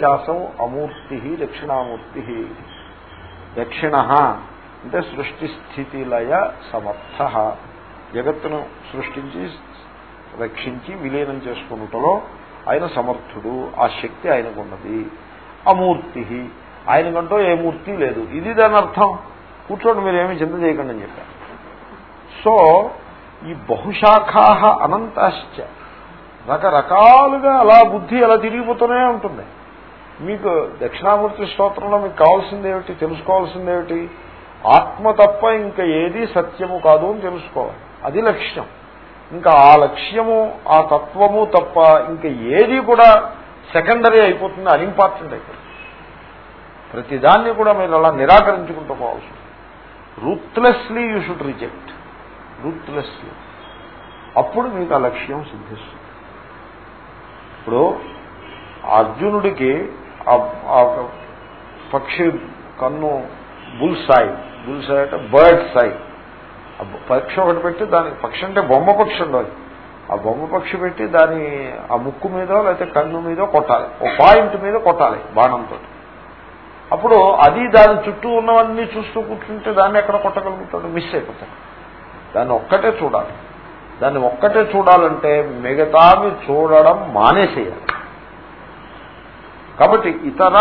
ఇత్యాసం అమూర్తి దక్షిణామూర్తి. దక్షిణ అంటే సృష్టి స్థితి లయ సమర్థ. జగత్తును సృష్టించి రక్షించి విలీనం చేసుకున్నటలో ఆయన సమర్థుడు ఆ శక్తి ఆయనకున్నది. అమూర్తి ఆయనకంటూ ఏ మూర్తి లేదు. ఇది దాని అర్థం. కూర్చోండి మీరు ఏమి చింత చేయకండి అని చెప్పారు. సో ఈ బహుశాఖా అనంతాశ్చ. రకరకాలుగా అలా బుద్ధి అలా తిరిగిపోతూనే ఉంటుంది. మీకు దక్షిణామూర్తి స్తోత్రంలో మీకు కావాల్సింది ఏమిటి తెలుసుకోవాల్సింది ఏమిటి ఆత్మ తప్ప ఇంకా ఏది సత్యము కాదు అని తెలుసుకోవాలి. అది లక్ష్యం. ఇంకా ఆ లక్ష్యము ఆ తత్వము తప్ప ఇంకా ఏది కూడా సెకండరీ అయిపోతుంది అది ఇంపార్టెంట్ అయిపోతుంది. ప్రతిదాన్ని కూడా మీరు అలా నిరాకరించుకుంటూ పోవాల్సి ruthlessly you should reject ruthlessly అప్పుడు మీకు ఆ లక్ష్యం సిద్ధిస్తుంది. ఇప్పుడు అర్జునుడికి పక్షి కన్ను బుల్ సాయి బుల్ సాయి అంటే బర్డ్ సాయి. పక్షి ఒకటి పెట్టి దాని పక్షి అంటే బొమ్మ పక్షి ఉండాలి. ఆ బొమ్మ పక్షి పెట్టి దాని ఆ ముక్కు మీద లేకపోతే కన్ను మీద కొట్టాలి. ఓ పాయింట్ మీద కొట్టాలి బాణంతో. అప్పుడు అది దాని చుట్టూ ఉన్నవన్నీ చూస్తూ కూర్చుంటే దాన్ని ఎక్కడ కొట్టగలుగుతాడు? మిస్ అయిపోతాడు. దాన్ని ఒక్కటే చూడాలి. దాన్ని ఒక్కటే చూడాలంటే మిగతావి చూడడం మానేసేయాలి. కాబట్టి ఇతర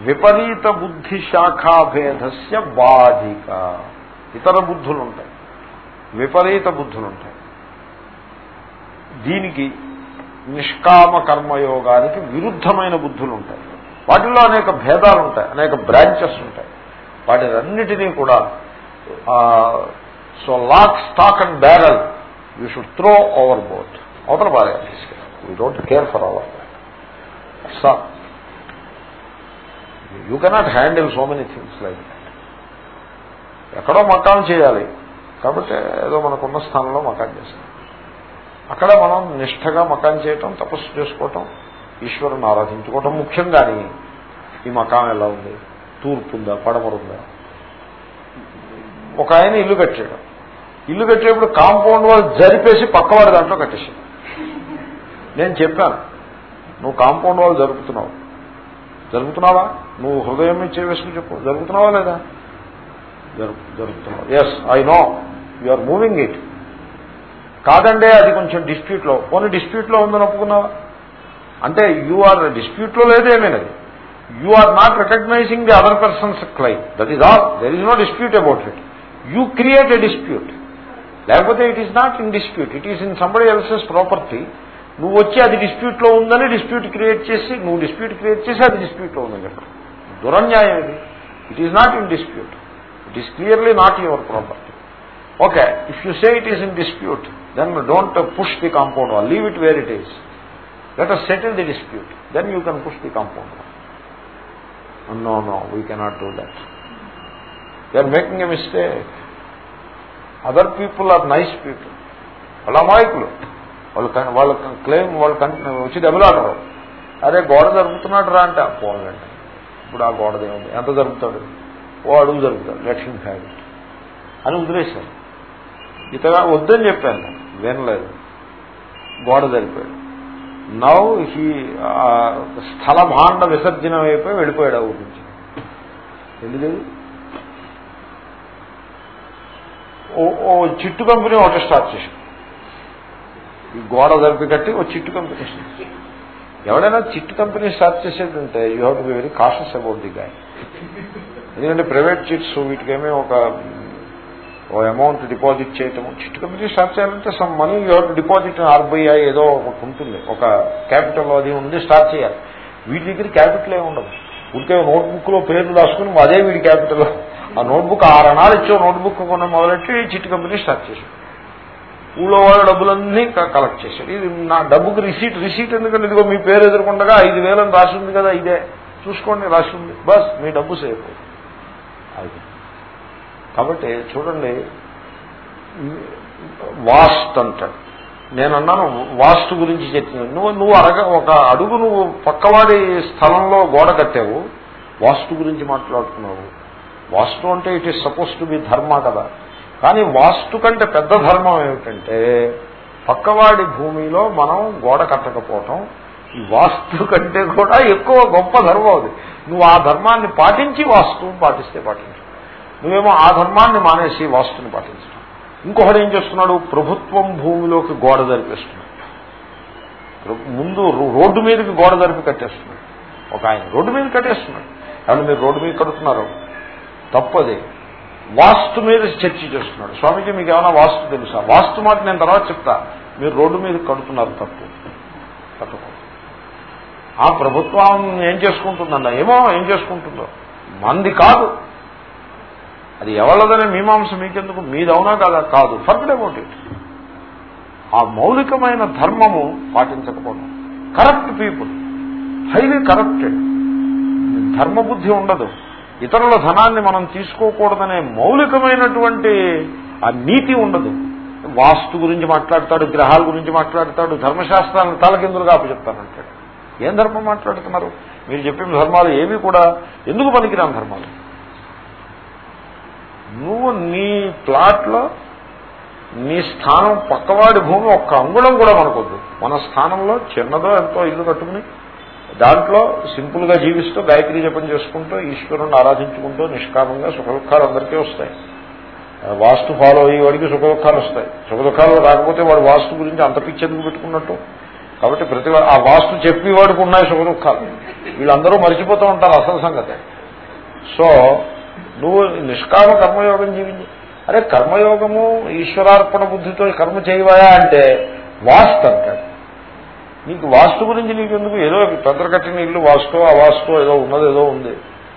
విపరీత బుద్ధి శాఖాభేదస్య బాధిక ఇతర బుద్ధులు ఉంటాయి విపరీత బుద్ధులు ఉంటాయి దీనికి నిష్కామ కర్మయోగానికి విరుద్ధమైన బుద్ధులు ఉంటాయి వాటిలో అనేక భేదాలు ఉంటాయి అనేక బ్రాంచెస్ ఉంటాయి. వాటినన్నిటినీ కూడా so lock stock and barrel you should throw over boat అవతల పారేయాలి we don't care for our sir you cannot handle so many things like ఎక్కడో మకాన్ చేయాలి. కాబట్టి ఏదో మనకున్న స్థానంలో మకాన్ చేస్తాం. అక్కడ మనం నిష్ఠగా మకాన్ చేయటం తపస్సు చేసుకోవటం ఈశ్వరుని ఆరాధించుకోవటం ముఖ్యంగాని ఈ మకాం ఎలా ఉంది? తూర్పు ఉందా పడమరుందా? ఒక ఆయన ఇల్లు కట్టాడు. ఇల్లు కట్టేప్పుడు కాంపౌండ్ వాళ్ళు జరిపేసి పక్కవాడి దాంట్లో కట్టేసాడు నేను చెప్పాను నువ్వు కాంపౌండ్ వాళ్ళు జరుపుతున్నావు. జరుగుతున్నావా? నువ్వు హృదయం ఇచ్చే వేసుకుని చెప్పు. జరుగుతున్నావా లేదా? జరుగుతున్నావు? Yes I know you are moving it కాదండే అది కొంచెం డిస్ప్యూట్లో కొన్ని డిస్ప్యూట్లో ఉందని ఒప్పుకున్నావా అంటే యు ఆర్ డిస్ప్యూట్లో లేదేమేనది you are not recognizing the other person's claim that is all there is no dispute about it you create a dispute లేకపోతే it is not in dispute it is in somebody else's property నువ్వు వచ్చి అది డిస్ప్యూట్లో ఉందని dispute create చేసి నువ్వు dispute create చేసి అది డిస్ప్యూట్లో ఉందని చెప్పడం. దురన్యాయం ఇది. It is not in dispute it is clearly not your property okay if you say it is in dispute then don't push the compound wall leave it where it is let us settle the dispute then you can push the compound wall no no we cannot do that they are making a mistake other people are nice people వాళ్ళ అమాయకులు వాళ్ళు వాళ్ళ claim వాళ్ళు వచ్చి దెబ్బలాడరు అరే గోడ జరుపుతున్నాడు రా అంటే పోలండి ఇప్పుడు ఆ గోడ దేవుడు ఎంత జరుపుతాడు ఓ అడుగు జరుపుతాడు లక్ష్మీ హ్యావ్ అని వదిలేశారు. ఇతగా వద్దని చెప్పాను. వినలేదు. గోడ జరిపాడు. నవ్ హీ స్థలభాండ విసర్జనం అయిపోయి వెళ్ళిపోయాడు ఆ ఊరి నుంచి. ఎందుకు? ఓ చిట్టు కంపెనీ ఒకటి స్టార్ట్ చేశాడు ఈ గోడ జరిపి కట్టి ఓ చిట్టు కంపెనీ ఎవడైనా chit company start చేసేటంటే you have to be very cautious about the guy. ఎందుకంటే ప్రైవేట్ చిట్స్ వీటికేమీ ఒక ఓ అమౌంట్ డిపాజిట్ చేయటం చిట్టు కంపెనీ స్టార్ట్ చేయాలంటే some money you have to deposit RBI ఏదో ఒకటి ఉంటుంది ఒక క్యాపిటల్ అది ఉంది స్టార్ట్ చేయాలి. వీటి దగ్గర క్యాపిటల్ ఏమి ఉండదు. ఉంటే నోట్బుక్లో పేర్లు రాసుకుని అదే వీడి క్యాపిటల్. ఆ నోట్బుక్ ఆరు అనాలు ఇచ్చే నోట్బుక్ కొన్న మొదలెట్టి చిట్టు కంపెనీ స్టార్ట్ చేశాడు. ఊళ్ళో వాళ్ళ డబ్బులన్నీ కలెక్ట్ చేశాడు ఇది నా డబ్బుకి రిసీట్ రిసీట్ ఎందుకంటే ఇదిగో మీ పేరు ఎదుర్కొండగా ఐదు వేలని రాసి ఉంది కదా ఇదే. చూసుకోండి రాసి ఉంది. బస్ మీ డబ్బు సేఫ్ అది కాబట్టి చూడండి వాస్ట్ అంటాడు. నేను అన్నాను వాస్తు గురించి చెప్పిన నువ్వు నువ్వు అరగ ఒక అడుగు నువ్వు పక్కవాడి స్థలంలో గోడ కట్టావు వాస్తు గురించి మాట్లాడుతున్నావు. వాస్తు అంటే it is suppose to be dharma కదా. కానీ వాస్తు కంటే పెద్ద ధర్మం ఏమిటంటే పక్కవాడి భూమిలో మనం గోడ కట్టకపోవటం ఈ వాస్తు కంటే కూడా ఎక్కువ గొప్ప ధర్మం అది. నువ్వు ఆ ధర్మాన్ని పాటించి వాస్తు పాటిస్తే పాటించు. నువ్వేమో ఆ ధర్మాన్ని మానేసి వాస్తుని పాటించడం ఇంకొకడు ఏం చేస్తున్నాడు? ప్రభుత్వం భూమిలోకి గోడ జరిపేస్తున్నాడు. ముందు రోడ్డు మీదకి గోడ జరిపి కట్టేస్తున్నాడు. ఒక ఆయన రోడ్డు మీద కట్టేస్తున్నాడు. ఎవరు మీరు రోడ్డు మీద కడుతున్నారు? తప్పదే. వాస్తు మీద చర్చ చేస్తున్నాడు. స్వామికి మీకు ఏమైనా వాస్తు తెలుసా? వాస్తు మాట నేను తర్వాత చెప్తా. మీరు రోడ్డు మీద కడుతున్నారు తప్పు. తప్పకుండా ఆ ప్రభుత్వం ఏం చేసుకుంటుందన్న? ఏమో ఏం చేసుకుంటుందో? మంది కాదు. అది ఎవరిదనే మీమాంస మీకెందుకు? మీదవునా కాదా? కాదు. Forget about it. ఆ మౌలికమైన ధర్మము పాటించకపోవడం. Corrupt people. Highly corrupted. ధర్మబుద్ధి ఉండదు. ఇతరుల ధనాన్ని మనం తీసుకోకూడదనే మౌలికమైనటువంటి ఆ నీతి ఉండదు. వాస్తు గురించి మాట్లాడతాడు గ్రహాల గురించి మాట్లాడతాడు ధర్మశాస్త్రాన్ని తలకిందులుగా అప్పచెప్తానంటాడు. ఏం ధర్మం మాట్లాడుతున్నారు? మీరు చెప్పిన ధర్మాలు ఏవి కూడా ఎందుకు పనికిరాని ధర్మాలు? నువ్వు నీ ప్లాట్లో నీ స్థానం పక్కవాడి భూమి ఒక్క అంగుళం కూడా మనకొద్దు. మన స్థానంలో చిన్నదో ఎంతో ఇల్లు కట్టుకుని దాంట్లో సింపుల్గా జీవిస్తూ గాయత్రి జపం చేసుకుంటూ ఈశ్వరుని ఆరాధించుకుంటూ నిష్కామంగా సుఖ దుఃఖాలు అందరికీ వస్తాయి. వాస్తు ఫాలో అయ్యే వాడికి సుఖ దుఃఖాలు వస్తాయి. సుఖ దుఃఖాలు రాకపోతే వాడు వాస్తు గురించి అంత పిచ్చెందుకు పెట్టుకున్నట్టు? కాబట్టి ప్రతి ఆ వాస్తు చెప్పేవాడికి ఉన్నాయి సుఖ దుఃఖాలు వీళ్ళందరూ మర్చిపోతూ ఉంటారు అసలు సంగతి. సో నువ్వు నిష్కామ కర్మయోగం జీవించి. అరే కర్మయోగము ఈశ్వరార్పణ బుద్ధితో కర్మ చేయవాయా అంటే వాస్తు అంటాడు. నీకు వాస్తు గురించి నీకు ఎందుకు ఏదో పెద్ద కట్టిన ఇల్లు వాస్తు ఆ వాస్తు ఏదో ఉన్నది ఏదో ఉంది.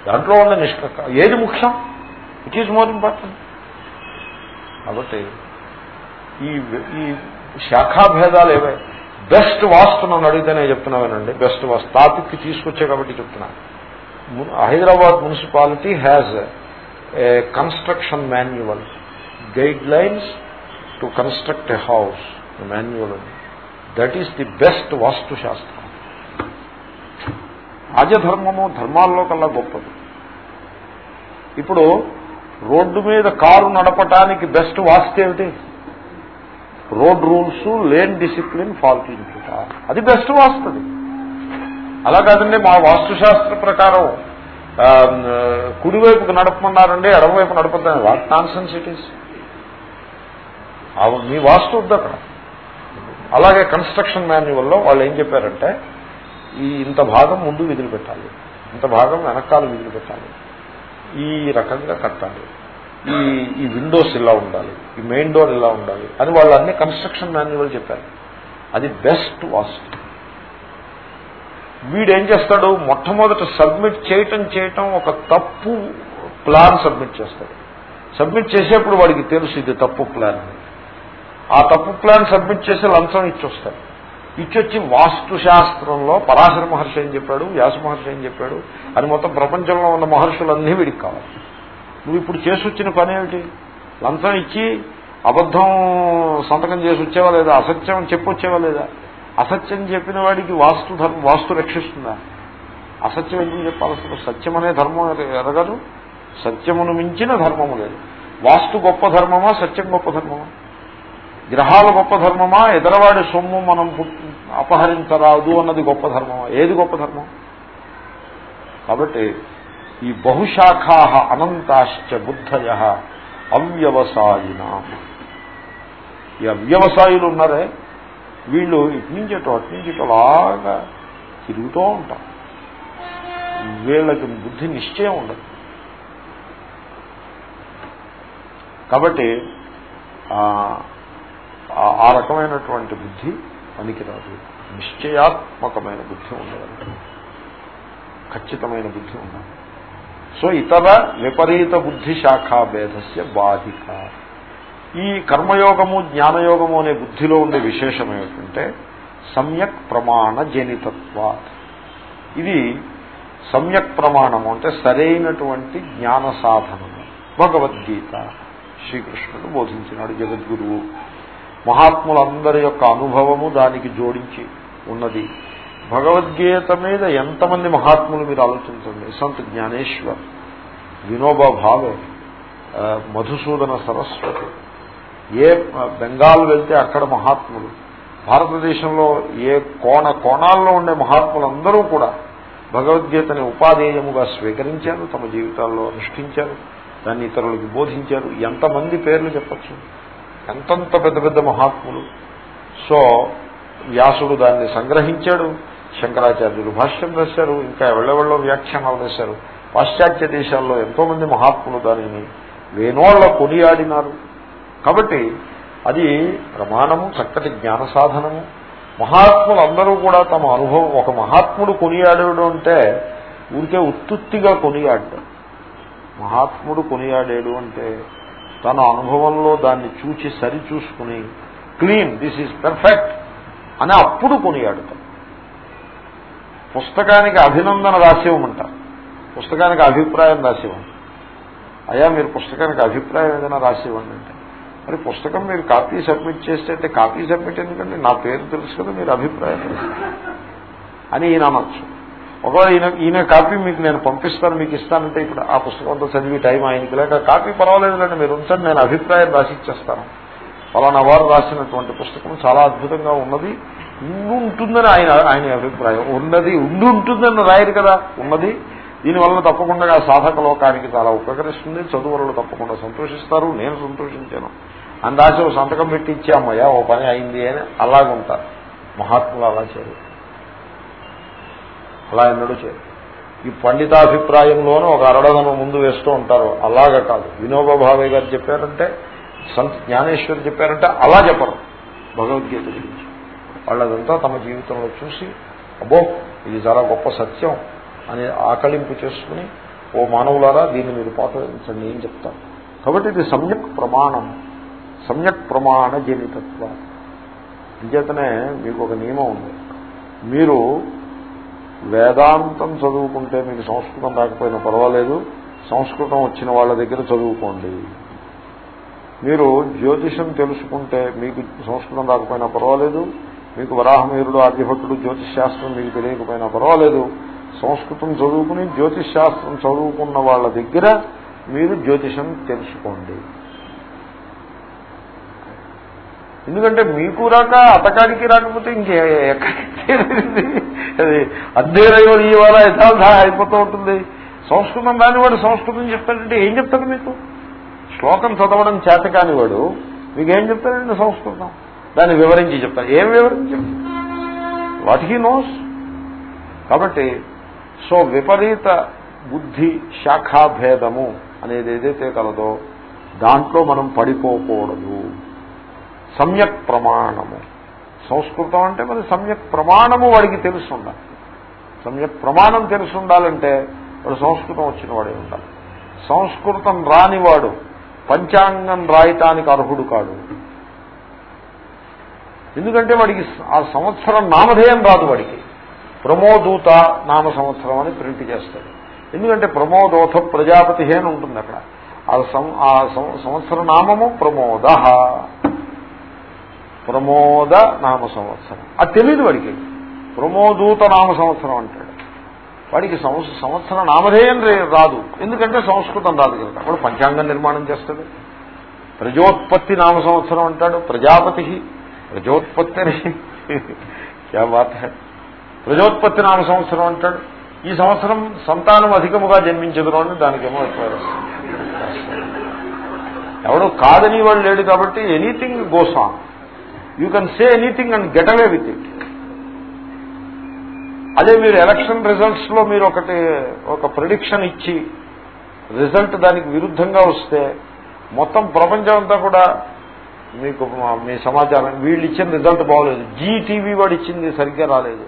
దాంట్లో ఉన్న నిష్క ఏది ముఖ్యం? ఇట్ ఈజ్ మోర్ ఇంపార్టెంట్ కాబట్టి ఈ ఈ శాఖాభేదాలు ఏవే? బెస్ట్ వాస్తు నన్ను అడిగితే నేను చెప్తున్నానండి బెస్ట్ వాస్తు. టాపిక్ తీసుకొచ్చే కాబట్టి చెప్తున్నా. Hyderabad municipality has a construction manual guidelines to construct a house manual that is the best vastu శాస్త్రం రాజధర్మము ధర్మాల్లో కల్లా గొప్పది. ఇప్పుడు రోడ్డు మీద కారు నడపటానికి బెస్ట్ వాస్తు ఏమిటి? రోడ్ రూల్స్ లేన్ డిసిప్లిన్ పాటించుట అది బెస్ట్ వాస్తుంది. అలా కాదండి మా వాస్తుశాస్త్ర ప్రకారం కుడివైపుకి నడపమన్నారండి ఎడమవైపు నడపద్దని. What nonsense it is. మీ వాస్తు వద్దు అక్కడ. అలాగే కన్స్ట్రక్షన్ మాన్యువల్లో వాళ్ళు ఏం చెప్పారంటే ఈ ఇంత భాగం ముందు విధులు పెట్టాలి ఇంత భాగం వెనకాల విధులు పెట్టాలి ఈ రకంగా కట్టాలి. ఈ ఈ విండోస్ ఇలా ఉండాలి. ఈ మెయిన్ డోర్ ఇలా ఉండాలి అని వాళ్ళు అన్ని కన్స్ట్రక్షన్ మాన్యువల్ చెప్పారు. అది బెస్ట్ వాస్తు. వీడు ఏం చేస్తాడు? మొట్టమొదట సబ్మిట్ చేయటం చేయటం ఒక తప్పు ప్లాన్ సబ్మిట్ చేస్తాడు. సబ్మిట్ చేసేప్పుడు వాడికి తెలుసు ఇది తప్పు ప్లాన్. ఆ తప్పు ప్లాన్ సబ్మిట్ చేసి లంచం ఇచ్చొస్తారు ఇచ్చొచ్చి వాస్తు శాస్త్రంలో పరాశర మహర్షి ఏం చెప్పాడు వ్యాస మహర్షి ఏం చెప్పాడు అని మొత్తం ప్రపంచంలో ఉన్న మహర్షులన్నీ వీడికి కావాలి. నువ్వు ఇప్పుడు చేసి వచ్చిన పని ఏమిటి? లంచం ఇచ్చి అబద్ధం సంతకం చేసి వచ్చేవా లేదా? అసత్యం చెప్పొచ్చేవా లేదా? అసత్యం చెప్పిన వాడికి వాస్తు ధర్మం వాస్తు రక్షిస్తుందా? అసత్యం ఎందుకు చెప్పాల్సిన సత్యం అనే ధర్మం ఎరగదు. సత్యమును మించిన ధర్మము లేదు. వాస్తు గొప్ప ధర్మమా సత్యం గొప్ప ధర్మమా? గ్రహాల గొప్ప ధర్మమా? ఎదరవాడి సొమ్ము మనం అపహరించరాదు అన్నది గొప్ప ధర్మమా? ఏది గొప్ప ధర్మం? కాబట్టి ఈ బహుశాఖా అనంతాశ్చ బుద్ధయ అవ్యవసాయిన. ఈ అవ్యవసాయులు ఉన్నారే వీళ్ళు ఇటు నుంచి అటు అటు నుంచి అలాగా తిరుగుతూ ఉంటాం. వీళ్ళకి బుద్ధి నిశ్చయం ఉండదు. కాబట్టి ఆ రకమైనటువంటి బుద్ధి పనికిరాదు. నిశ్చయాత్మకమైన బుద్ధి ఉండదు. ఖచ్చితమైన బుద్ధి ఉండాలి సో ఇతర విపరీత బుద్ధి శాఖాభేదస్య బాధిక. ఈ కర్మయోగము జ్ఞానయోగము అనే బుద్ధిలో ఉండే విశేషం ఏమిటంటే సమ్యక్ ప్రమాణ జనితత్వ ఇది సమ్యక్ ప్రమాణము అంటే సరైనటువంటి జ్ఞాన సాధనము. భగవద్గీత శ్రీకృష్ణుడు బోధించినాడు జగద్గురువు. మహాత్ములందరి యొక్క అనుభవము దానికి జోడించి ఉన్నది. భగవద్గీత మీద ఎంతమంది మహాత్ములు మీరు ఆలోచించండి. సంత్ జ్ఞానేశ్వర్ వినోబా భావే మధుసూదన సరస్వతి. ఏ బెంగాల్ వెళ్తే అక్కడ మహాత్ములు. భారతదేశంలో ఏ కోణ కోణాల్లో ఉండే మహాత్ములందరూ కూడా భగవద్గీతని ఉపాధేయముగా స్వీకరించారు తమ జీవితాల్లో అనుష్ఠించారు దాన్ని ఇతరులకు బోధించారు. ఎంతమంది పేర్లు చెప్పచ్చు? ఎంతంత పెద్ద పెద్ద మహాత్ములు. సో వ్యాసుడు దాన్ని సంగ్రహించాడు. శంకరాచార్యులు భాష్యం రాశారు. ఇంకా ఎవళ్ళెవళ్ళో వ్యాఖ్యానాలు రాశారు. పాశ్చాత్య దేశాల్లో ఎంతో మంది మహాత్ములు దానిని వేనోళ్ళ కొనియాడినారు. కాబట్టి అది ప్రమాణము చక్కటి జ్ఞాన సాధనము. మహాత్ములు అందరూ కూడా తమ అనుభవం ఒక మహాత్ముడు కొనియాడేడు అంటే ఊరికే ఉత్తుత్తిగా కొనియాడడం మహాత్ముడు కొనియాడేడు అంటే తన అనుభవంలో దాన్ని చూచి సరిచూసుకుని క్లీన్ దిస్ ఈజ్ పెర్ఫెక్ట్ అని అప్పుడు కొనియాడుతాం పుస్తకానికి అభినందన రాసేవమంటారు. పుస్తకానికి అభిప్రాయం రాసేవం అయ్యా మీరు పుస్తకానికి అభిప్రాయం ఏదైనా రాసేవాడి అంటే. మరి పుస్తకం మీరు కాపీ సబ్మిట్ చేస్తే కాపీ సబ్మిట్ ఎందుకంటే నా పేరు తెలుసు కదా మీరు అభిప్రాయం అని ఈయన అనొచ్చు. ఒకవేళ ఈయన ఈయన కాపీ మీకు నేను పంపిస్తాను మీకు ఇస్తానంటే ఇప్పుడు ఆ పుస్తకంతో చదివి టైం ఆయనకి లేక కాపీ పర్వాలేదులేండి మీరు ఉంచండి నేను అభిప్రాయం రాసిచ్చేస్తాను ఫలానా వారు రాసినటువంటి పుస్తకం చాలా అద్భుతంగా ఉన్నది. ఉండి ఉంటుందని ఆయన ఆయన అభిప్రాయం. ఉన్నది ఉండి ఉంటుందని రాయరు కదా ఉన్నది. దీనివల్ల తప్పకుండా సాధక లోకానికి చాలా ఉపకరిస్తుంది. చదువులు తప్పకుండా సంతోషిస్తారు. నేను సంతోషించాను. అందాచ సంతకం పెట్టి ఇచ్చామయ్యా ఓ పని అయింది అని అలాగుంటారు. మహాత్ములు అలా చేయరు. అలా ఎన్నడూ చేయరు. ఈ పండితాభిప్రాయంలోనూ ఒక అరడదను ముందు వేస్తూ ఉంటారు. అలాగా కాదు. వినోబా భావే గారు చెప్పారంటే సంత్ జ్ఞానేశ్వరి చెప్పారంటే అలా చెప్పరు. భగవద్గీత గురించి వాళ్ళదంతా తమ జీవితంలో చూసి అబ్బో ఇది చాలా గొప్ప సత్యం అని ఆకలింపు చేసుకుని ఓ మానవులారా దీన్ని మీరు పాటించండి ఏం చెప్తారు. కాబట్టి ఇది సమ్యక్ ప్రమాణం. సమ్యక్ ప్రమాణ జీవితత్వం అంచేతనే మీకు ఒక నియమం ఉంది. మీరు వేదాంతం చదువుకుంటే మీకు సంస్కృతం రాకపోయినా పర్వాలేదు. సంస్కృతం వచ్చిన వాళ్ళ దగ్గర చదువుకోండి. మీరు జ్యోతిషం తెలుసుకుంటే మీకు సంస్కృతం రాకపోయినా పర్వాలేదు. మీకు వరాహమీరుడు ఆర్యభట్టుడు జ్యోతిష్ శాస్త్రం మీకు తెలియకపోయినా పర్వాలేదు. సంస్కృతం చదువుకుని జ్యోతిష్ శాస్త్రం చదువుకున్న వాళ్ళ దగ్గర మీరు జ్యోతిషం తెలుసుకోండి. ఎందుకంటే మీకు రాక అతకాడికి రాకపోతే ఇంకే అది అద్దెరయ్యో ఇవాళ యథార్థ అయిపోతూ ఉంటుంది. సంస్కృతం రానివాడు సంస్కృతం చెప్తాడంటే ఏం చెప్తాడు మీకు? శ్లోకం చదవడం చేత కానివాడు మీకు ఏం చెప్తాడండి సంస్కృతం? దాన్ని వివరించి చెప్తాను ఏం వివరించి? What he knows? కాబట్టి సో విపరీత బుద్ధి శాఖాభేదము అనేది ఏదైతే కలదో దాంట్లో మనం పడిపోకూడదు. సమ్యక్ ప్రమాణము. సంస్కృతం అంటే మరి సమ్యక్ ప్రమాణము వాడికి తెలుసుండాలి. సమ్యక్ ప్రమాణం తెలుసుండాలంటే వాడు సంస్కృతం వచ్చిన వాడే ఉండాలి. సంస్కృతం రానివాడు పంచాంగం రాయటానికి అర్హుడు కాడు. ఎందుకంటే వాడికి ఆ సంవత్సరం నామధేయం రాదు వాడికి. ప్రమోదూత నామ సంవత్సరం అని ప్రింట్ చేస్తాడు. ఎందుకంటే ప్రమోదోథ ప్రజాపతి అని ఉంటుంది అక్కడ ఆ సంవత్సర నామము ప్రమోద. ప్రమోద నామ సంవత్సరం. అది తెలియదు వాడికి. ప్రమోదూత నామ సంవత్సరం అంటాడు. వాడికి సంవత్సర నామధేయం రాదు. ఎందుకంటే సంస్కృతం రాదు కనుక. వాడు పంచాంగం నిర్మాణం చేస్తాడు. ప్రజోత్పత్తి నామ సంవత్సరం అంటాడు. ప్రజాపతి. ప్రజోత్పత్తి అని. క్యా బాత్ ప్రజోత్పత్తి నామ సంవత్సరం అంటాడు. ఈ సంవత్సరం సంతానం అధికముగా జన్మించదురు అని దానికేమో ఎవడో కాదని వాడు లేడు కాబట్టి anything goes on. You can say anything and get away with it. అదే మీరు ఎలక్షన్ రిజల్ట్స్లో మీరు ఒకటి ఒక ప్రొడిక్షన్ ఇచ్చి రిజల్ట్ దానికి విరుద్ధంగా వస్తే మొత్తం ప్రపంచం అంతా కూడా మీకు మీ సమాచారం వీళ్ళు ఇచ్చిన రిజల్ట్ బాగోలేదు. జీ టీవీ వాడు ఇచ్చింది సరిగ్గా రాలేదు.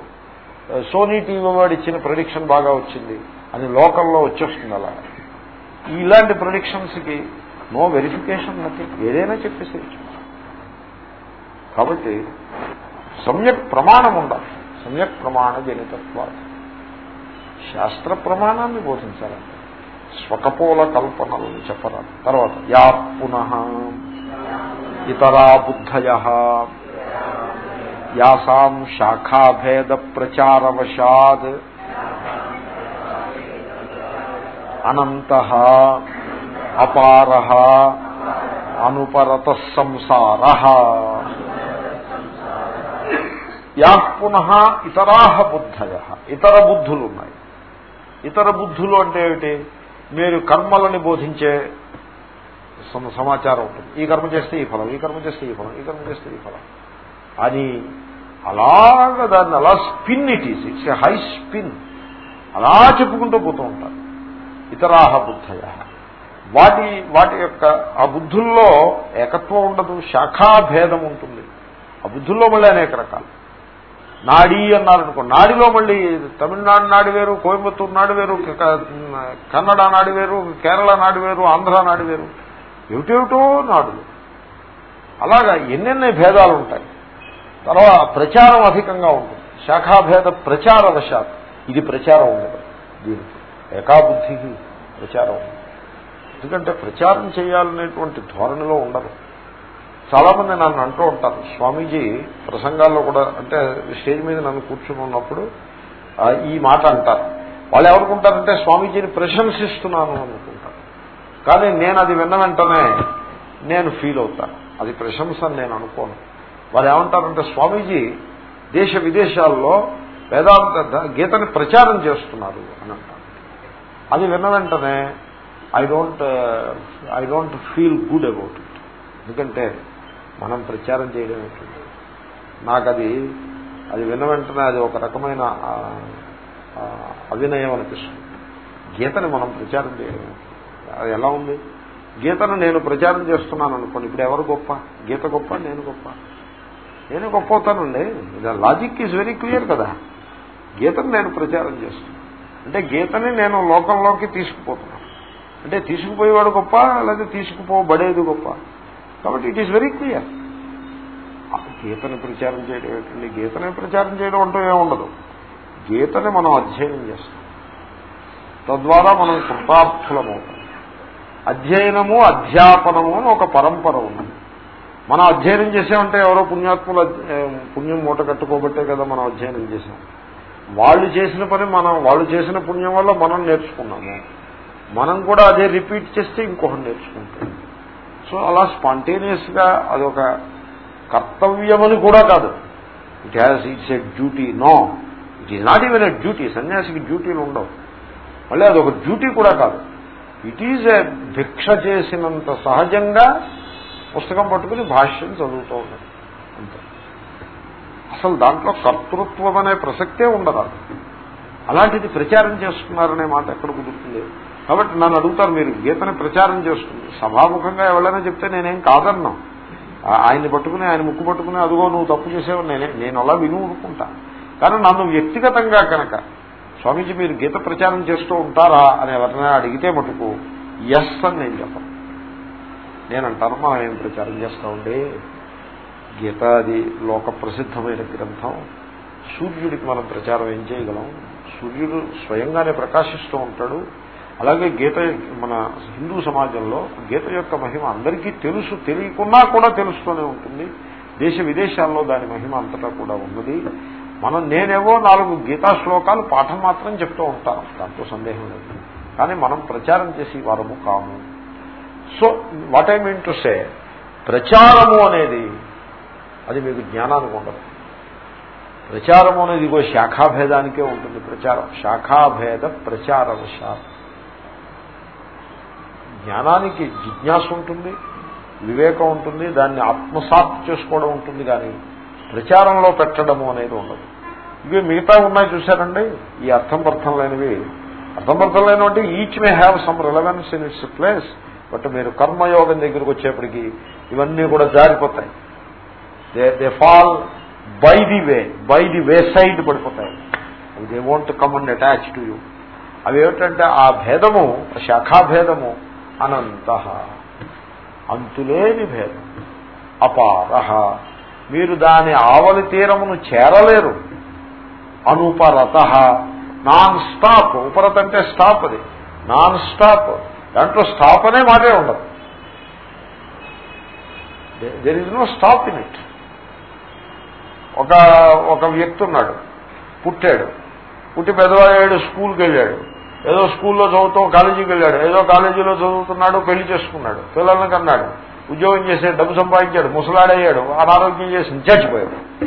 సోనీ టీవీ వాడు ఇచ్చిన ప్రొడిక్షన్ బాగా వచ్చింది అని లోకల్లో వచ్చేస్తుంది అలా. ఇలాంటి ప్రొడిక్షన్స్కి నో వెరిఫికేషన్ నథింగ్. ఏదైనా చెప్పేసి కాబట్టి సమ్యక్ ప్రమాణం ఉండాలి. సమ్యక్ ప్రమాణ జనితత్వాలు. శాస్త్ర ప్రమాణాన్ని బోధించాలంటే స్వకపోల కల్పనలు చెప్పరాదు. తర్వాత యా పునః ఇతరా బుద్ధయ యాసాం శాఖాభేద ప్రచారవశాద్ అనంత అపార అనుపరత సంసార యా పునః ఇతరాహ బుద్ధయ. ఇతర బుద్ధులు ఉన్నాయి ఇతర బుద్ధులు అంటే ఏమిటి? మీరు కర్మలని బోధించే సమాచారం ఉంటుంది. ఈ కర్మ చేస్తే ఈ ఫలం ఈ కర్మ చేస్తే ఈ ఫలం ఈ కర్మ చేస్తే ఈ ఫలం. అని అలాగ దాన్ని అలా spin it is. It's a high spin. అలా చెప్పుకుంటూ పోతూ ఉంటారు. ఇతరాహ బుద్ధయ. వాటి వాటి యొక్క ఆ బుద్ధుల్లో ఏకత్వం ఉండదు శాఖాభేదం ఉంటుంది. ఆ బుద్ధుల్లో మళ్ళీ అనేక రకాలు. నాడి అన్నారనుకో నాడిలో మళ్ళీ తమిళనాడు నాడు వేరు కోయంబత్తూరు నాడు వేరు కన్నడ నాడు వేరు కేరళ నాడు వేరు ఆంధ్ర నాడు వేరు. ఏమిటేమిటో నాడులు. అలాగా ఎన్నెన్ని భేదాలు ఉంటాయి తర్వాత ప్రచారం అధికంగా ఉంటుంది. శాఖాభేద ప్రచార వశాత్ ఇది ప్రచారం ఉండదు. దీనికి ఏకాబుద్ధి ప్రచారం ఎందుకంటే ప్రచారం చేయాలనేటువంటి ధోరణిలో ఉండదు చాలా మంది నన్ను అంటూ ఉంటారు స్వామీజీ ప్రసంగాల్లో కూడా అంటే స్టేజ్ మీద నన్ను కూర్చుని ఉన్నప్పుడు ఈ మాట అంటారు. వాళ్ళు ఎవరుకుంటారంటే స్వామీజీని ప్రశంసిస్తున్నాను అనుకుంటారు. కానీ నేను అది విన్న వెంటనే నేను ఫీల్ అవుతాను. అది ప్రశంస నేను అనుకోను. వాళ్ళు ఏమంటారంటే స్వామీజీ దేశ విదేశాల్లో వేదాంత గీతని ప్రచారం చేస్తున్నారు అని అంటారు. అది విన్న వెంటనే I don't I don't feel good about it. ఎందుకంటే మనం ప్రచారం చేయడం ఏంటంటే నాకు అది అది విన్న వెంటనే అది ఒక రకమైన అవినయం అనిపిస్తుంది. గీతని మనం ప్రచారం చేయడం అది ఎలా ఉంది? గీతను నేను ప్రచారం చేస్తున్నాను అనుకోండి ఇప్పుడు ఎవరు గొప్ప? గీత గొప్ప నేను గొప్ప? నేను గొప్ప అవుతానండి. లాజిక్ ఈజ్ వెరీ క్లియర్ కదా. గీతను నేను ప్రచారం చేస్తున్నాను. అంటే గీతని నేను లోకంలోకి తీసుకుపోతున్నాను. అంటే తీసుకుపోయేవాడు గొప్ప లేదా తీసుకుపోబడేది గొప్ప? కాబట్టి ఇట్ ఈస్ వెరీ క్లియర్. గీతని ప్రచారం చేయడం ఏమిటండి? గీతని ప్రచారం చేయడం అంటూ ఏముండదు గీతని మనం అధ్యయనం చేస్తాం. తద్వారా మనం కృతార్థులమవుతాం. అధ్యయనము అధ్యాపనము అని ఒక పరంపర ఉంది. మనం అధ్యయనం చేసామంటే ఎవరో పుణ్యాత్ములు పుణ్యం మూట కట్టుకోబట్టే కదా మనం అధ్యయనం చేసాం వాళ్ళు చేసిన పని మనం వాళ్ళు చేసిన పుణ్యం వల్ల మనం నేర్చుకున్నాము. మనం కూడా అదే రిపీట్ చేస్తే ఇంకొకటి నేర్చుకుంటాం సో అలా స్పాంటేనియస్గా అదొక కర్తవ్యమని కూడా కాదు. It has it's a duty no it is not even a duty సన్యాసికి డ్యూటీలు ఉండవు. మళ్ళీ అదొక డ్యూటీ కూడా కాదు. ఇట్ ఈజ్ ఎ భిక్ష చేసినంత సహజంగా పుస్తకం పట్టుకుని భాష్యం చదువుతూ ఉండదు అంతే. అసలు దాంట్లో కర్తృత్వం అనే ప్రసక్తే ఉండదు. అలాంటిది ప్రచారం చేస్తున్నారనే మాట ఎక్కడ కుదురుతుంది? కాబట్టి నన్ను అడుగుతారు మీరు గీతని ప్రచారం చేస్తుంది సభాముఖంగా ఎవరైనా చెప్తే నేనేం కాదన్నా. ఆయన్ని పట్టుకుని ఆయన ముక్కు పట్టుకుని అదిగో నువ్వు తప్పు చేసేవా నేనే నేను అలా విని ఊరుకుంటా. కానీ నన్ను వ్యక్తిగతంగా కనుక స్వామీజీ మీరు గీత ప్రచారం చేస్తూ ఉంటారా అని ఎవరినైనా అడిగితే మటుకు ఎస్ అని నేను చెప్పను. నేనంటాను మనం ఏం ప్రచారం చేస్తామండి గీత అది లోక ప్రసిద్ధమైన గ్రంథం. సూర్యుడికి మనం ప్రచారం ఏం చేయగలం? సూర్యుడు స్వయంగానే ప్రకాశిస్తూ ఉంటాడు. అలాగే గీత మన హిందూ సమాజంలో గీత యొక్క మహిమ అందరికీ తెలుసు తెలియకున్నా కూడా తెలుస్తూనే ఉంటుంది. దేశ విదేశాల్లో దాని మహిమ అంతటా కూడా ఉన్నది. మనం నేనేవో నాలుగు గీతా శ్లోకాలు పాఠం మాత్రం చెప్తూ ఉంటాను దాంతో సందేహం లేదు. కానీ మనం ప్రచారం చేసి వారము కాము. So what I mean to say ప్రచారము అనేది అది మీకు జ్ఞానానికి ఉండదు. ప్రచారము అనేది ఇగో శాఖాభేదానికే ఉంటుంది ప్రచారం. శాఖాభేద ప్రచార శాఖ జ్ఞానానికి జిజ్ఞాస ఉంటుంది వివేకం ఉంటుంది దాన్ని ఆత్మసాత్ చేసుకోవడం ఉంటుంది కానీ ప్రచారంలో పెట్టడము అనేది ఉండదు. ఇవి మిగతా ఉన్నాయి చూశారండి ఈ అర్థం అర్థం లేనివి. అర్థం అర్థం లేనివంటే each may have some relevance in its place but మీరు కర్మయోగం దగ్గరికి వచ్చేప్పటికి ఇవన్నీ కూడా జారిపోతాయి. They they fall by the way by the way side పడిపోతాయి. They want come and attach to you అవి ఏమిటంటే ఆ భేదము శాఖాభేదము అనంత. అంతులేని భేదం. అపార. మీరు దాని ఆవలి తీరమును చేరలేరు. అనుపరత. Non stop. ఉపరత అంటే స్టాప్ అది. Non stop. దాంట్లో స్టాప్ అనే మాటే ఉండదు. There is no stop in it ఒక ఒక వ్యక్తి ఉన్నాడు. పుట్టాడు. పుట్టి పెద్దవాడు స్కూల్కి వెళ్ళాడు. ఏదో స్కూల్లో చదువుతాం కాలేజీకి వెళ్ళాడు ఏదో కాలేజీలో చదువుతున్నాడు పెళ్ళి చేసుకున్నాడు పిల్లల్ని కన్నాడు ఉద్యోగం చేసే డబ్బు సంపాదించాడు ముసలాడయ్యాడు అనారోగ్యం చేసి చచ్చిపోయాడు.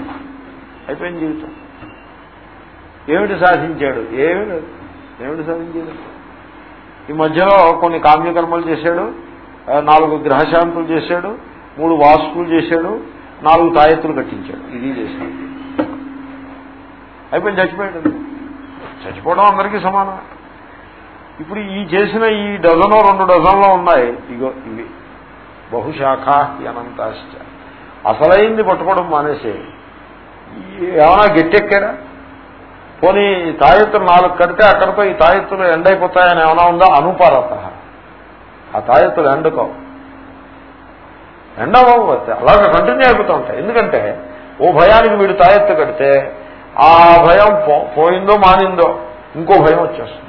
అయిపోయింది జీవితం. ఏమిటి సాధించాడు? ఏమి లేదు. ఏమిటి సాధించాడు? ఈ మధ్యలో కొన్ని కామ్యకర్మలు చేశాడు నాలుగు గ్రహశాంతులు చేశాడు మూడు వాసుకులు చేశాడు నాలుగు తాయెత్తులు కట్టించాడు. ఇది చేశాడు. అయిపోయింది చచ్చిపోయాడు. చచ్చిపోవడం అందరికీ సమానం. ఇప్పుడు ఈ చేసిన ఈ డజను రెండు డజన్లో ఉన్నాయి. ఇగో ఇవి. బహుశాఖ అనంతాశ్చ. అసలైంది పట్టుకోవడం మానేసే. ఏమైనా గట్టెక్కారా పోనీ తాయెత్తులు నాలుగు కడితే అక్కడితో ఈ తాయెత్తులు ఎండైపోతాయని ఏమైనా ఉందా? అనుపారత ఆ తాయెత్తులు ఎండుకో ఎండవు అలాగే కంటిన్యూ అయిపోతూ ఉంటాయి. ఎందుకంటే ఓ భయానికి వీడు తాయెత్తు కడితే ఆ భయం పోయిందో మానిందో ఇంకో భయం వచ్చేస్తుంది.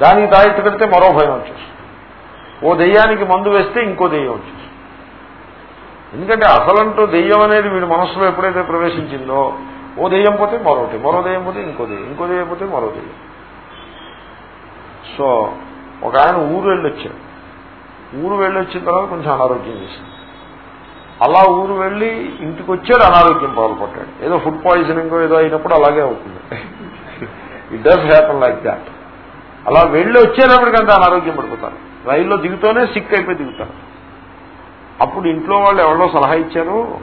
దానికి తాయెత్తు కడితే మరో భయం వచ్చేస్తుంది. ఓ దెయ్యానికి మందు వేస్తే ఇంకో దెయ్యం వచ్చేస్తుంది. ఎందుకంటే అసలంటూ దెయ్యం అనేది వీడి మనస్సులో ఎప్పుడైతే ప్రవేశించిందో ఓ దెయ్యం పోతే మరోటి మరో దెయ్యం పోతే ఇంకో దెయ్యం ఇంకో దెయ్యం పోతే మరో దెయ్యం. సో ఒక ఆయన ఊరు వెళ్ళొచ్చాడు. ఊరు వెళ్ళొచ్చిన తర్వాత కొంచెం అనారోగ్యం చేసింది అలా ఊరు వెళ్ళి ఇంటికి వచ్చాడు అనారోగ్యం పాల్పడ్డాడు. ఏదో ఫుడ్ పాయిజనింగ్ ఏదో అయినప్పుడు అలాగే అవుతుంది. It does happen like that అలా వెళ్ళి వచ్చేటప్పటికంతా అనారోగ్యం పడిపోతారు. రైల్లో దిగుతూనే సిక్ అయిపోయి దిగుతారు. అప్పుడు ఇంట్లో వాళ్ళు ఎవరో సలహా ఇచ్చారు.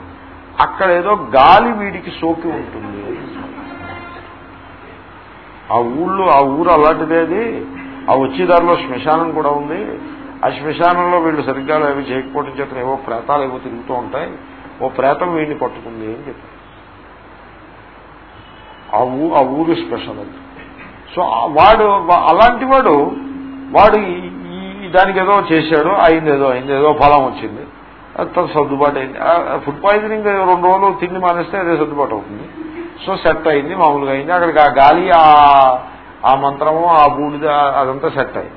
అక్కడ ఏదో గాలి వీడికి సోకి ఉంటుంది. ఆ ఊళ్ళో ఆ ఊరు అలాంటిదే అది. ఆ వచ్చేదారిలో శ్మశానం కూడా ఉంది. ఆ శ్మశానంలో వీళ్ళు సరిగ్గా ఏమి చేయకపోవడం చేత ఏవో ప్రేతాలు ఏవో తిరుగుతూ ఉంటాయి. ఓ ప్రేతం వీడిని పట్టుకుంది అని చెప్పారు. ఆ ఊ ఆ ఊరు స్పెషల్ అది. సో వాడు అలాంటి వాడు వాడు ఈ దానికి ఏదో చేశాడు అయింది ఏదో అయింది ఏదో ఫలం వచ్చింది. అది సర్దుబాటు అయింది. ఫుడ్ పాయిజనింగ్ రెండు రోజులు తిండి మానేస్తే అదే సర్దుబాటు అవుతుంది. సో సెట్ అయింది మామూలుగా అయింది. అక్కడికి ఆ గాలి ఆ మంత్రము ఆ బూడిద అదంతా సెట్ అయింది.